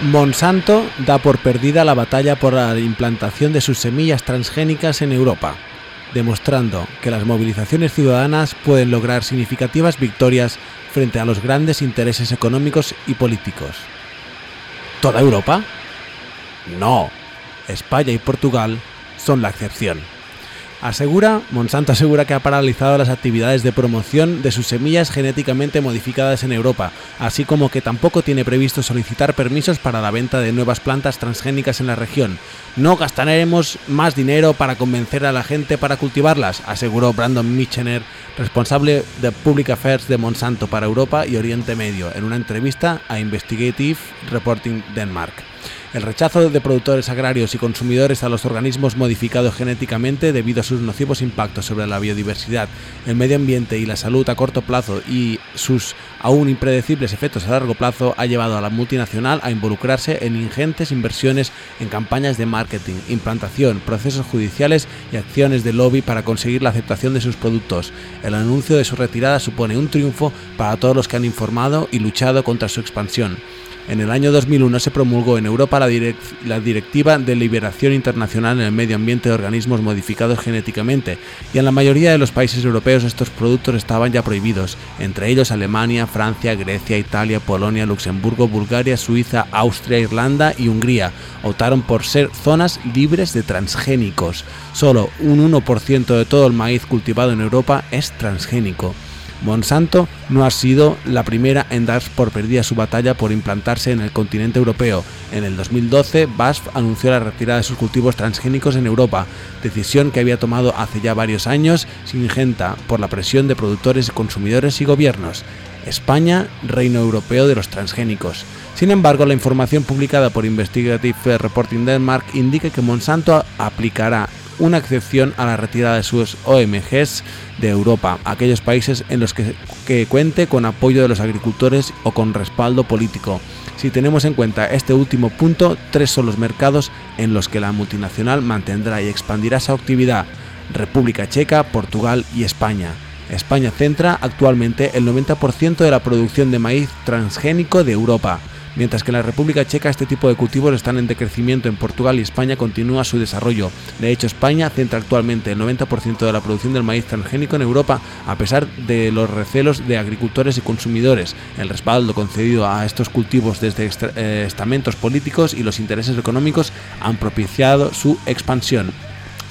Monsanto da por perdida la batalla por la implantación de sus semillas transgénicas en Europa, demostrando que las movilizaciones ciudadanas pueden lograr significativas victorias frente a los grandes intereses económicos y políticos. ¿Toda Europa? No. España y Portugal son la excepción. Asegura, Monsanto asegura que ha paralizado las actividades de promoción de sus semillas genéticamente modificadas en Europa, así como que tampoco tiene previsto solicitar permisos para la venta de nuevas plantas transgénicas en la región. No gastaremos más dinero para convencer a la gente para cultivarlas, aseguró Brandon Michener, responsable de Public Affairs de Monsanto para Europa y Oriente Medio, en una entrevista a Investigative Reporting Denmark. El rechazo de productores agrarios y consumidores a los organismos modificados genéticamente debido a sus nocivos impactos sobre la biodiversidad, el medio ambiente y la salud a corto plazo y sus aún impredecibles efectos a largo plazo ha llevado a la multinacional a involucrarse en ingentes inversiones en campañas de marketing, implantación, procesos judiciales y acciones de lobby para conseguir la aceptación de sus productos. El anuncio de su retirada supone un triunfo para todos los que han informado y luchado contra su expansión. En el año 2001 se promulgó en Europa la, direc- la Directiva de Liberación Internacional en el Medio Ambiente de Organismos Modificados Genéticamente y en la mayoría de los países europeos estos productos estaban ya prohibidos, entre ellos Alemania, Francia, Grecia, Italia, Polonia, Luxemburgo, Bulgaria, Suiza, Austria, Irlanda y Hungría. Optaron por ser zonas libres de transgénicos. Solo un 1% de todo el maíz cultivado en Europa es transgénico. Monsanto no ha sido la primera en dar por perdida su batalla por implantarse en el continente europeo. En el 2012, BASF anunció la retirada de sus cultivos transgénicos en Europa, decisión que había tomado hace ya varios años, singenta por la presión de productores, consumidores y gobiernos. España, Reino Europeo de los transgénicos. Sin embargo, la información publicada por Investigative Reporting Denmark indica que Monsanto aplicará una excepción a la retirada de sus OMGs de Europa, aquellos países en los que, que cuente con apoyo de los agricultores o con respaldo político. Si tenemos en cuenta este último punto, tres son los mercados en los que la multinacional mantendrá y expandirá su actividad. República Checa, Portugal y España. España centra actualmente el 90% de la producción de maíz transgénico de Europa. Mientras que en la República Checa este tipo de cultivos están en decrecimiento, en Portugal y España continúa su desarrollo. De hecho, España centra actualmente el 90% de la producción del maíz transgénico en Europa, a pesar de los recelos de agricultores y consumidores, el respaldo concedido a estos cultivos desde eh, estamentos políticos y los intereses económicos han propiciado su expansión.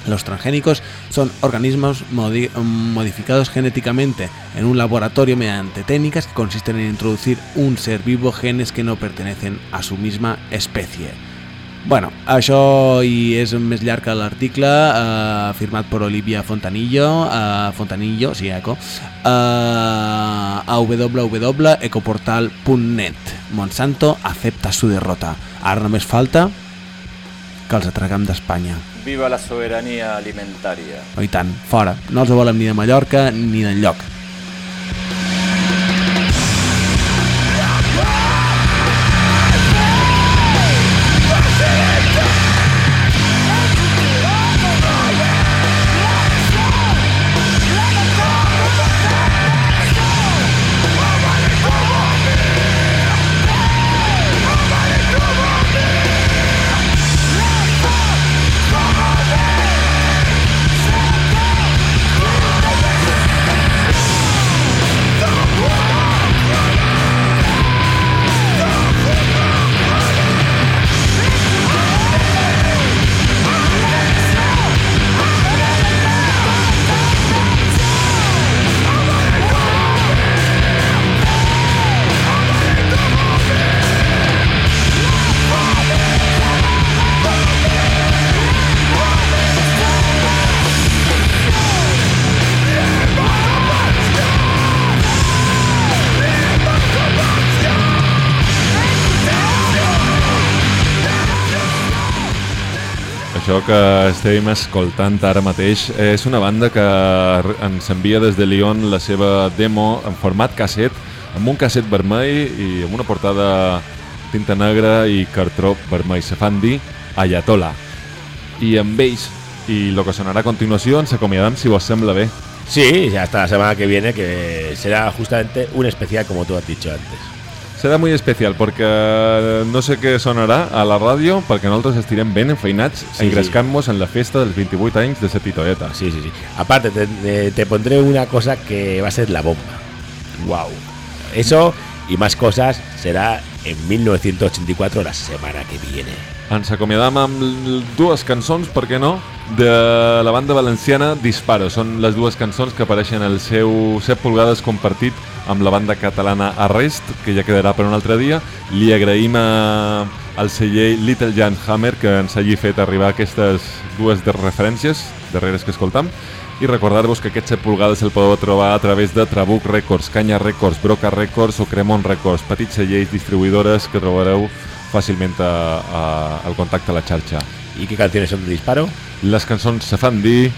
Los transgénicos son organismos modi- modificados genéticamente en un laboratorio mediante técnicas que consisten en introducir un ser vivo genes que no pertenecen a su misma especie. Bueno, això i és més llarg que l'article eh, firmat per Olivia Fontanillo, eh, Fontanillo, sí, eco, eh, a www.ecoportal.net. Monsanto acepta su derrota. Ara només falta que els atraguem d'Espanya.
Viva la soberanía alimentaria.
Oh, I tant, fora. No els volem ni de Mallorca ni d'enlloc.
Això que estem escoltant ara mateix és una banda que ens envia des de Lyon la seva demo en format casset, amb un casset vermell i amb una portada tinta negra i cartró vermell. Se fan dir Ayatollah. I amb ells, i el que sonarà a continuació, ens acomiadam si vos sembla bé.
Sí, hasta la semana que viene, que será justamente un especial como tú has dicho antes.
Serà muy especial perquè no sé què sonarà a la ràdio perquè nosaltres estirem ben enfeinats
Sí,
engrescant-nos en la festa dels 28 anys de ser Titoeta.
Sí, sí, sí. Aparte, te, te- te pondré una cosa que va a ser la bomba. Wow. Eso y más cosas será en 1984, la semana que viene.
Ens acomiadam amb dues cançons, per què no, de la banda valenciana Disparo. Són les dues cançons que apareixen al seu 7 pulgades compartit amb la banda catalana Arrest, que ja quedarà per un altre dia. Li agraïm a, al celler Little Jan Hammer que ens hagi fet arribar aquestes dues de referències darreres que escoltam i recordar-vos que aquest 7 pulgades el podeu trobar a través de Trabuc Records, Canya Records, Broca Records o Cremont Records, petits cellers, distribuïdores que trobareu fàcilment a, a, al contacte a la xarxa.
¿Y qué canciones son de disparo?
Les cançons se fan dir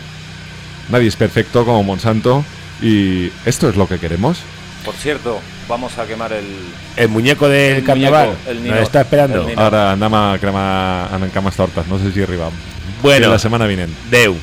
Nadie es perfecto como Monsanto y esto es lo que queremos.
Por cierto, vamos a quemar el...
El muñeco del
El
carnaval.
muñeco, el
Nos está esperando.
el.
Ara anem a cremar en cames tortes, no sé si arribam.
Bueno.
Sí, la setmana vinent.
Deu.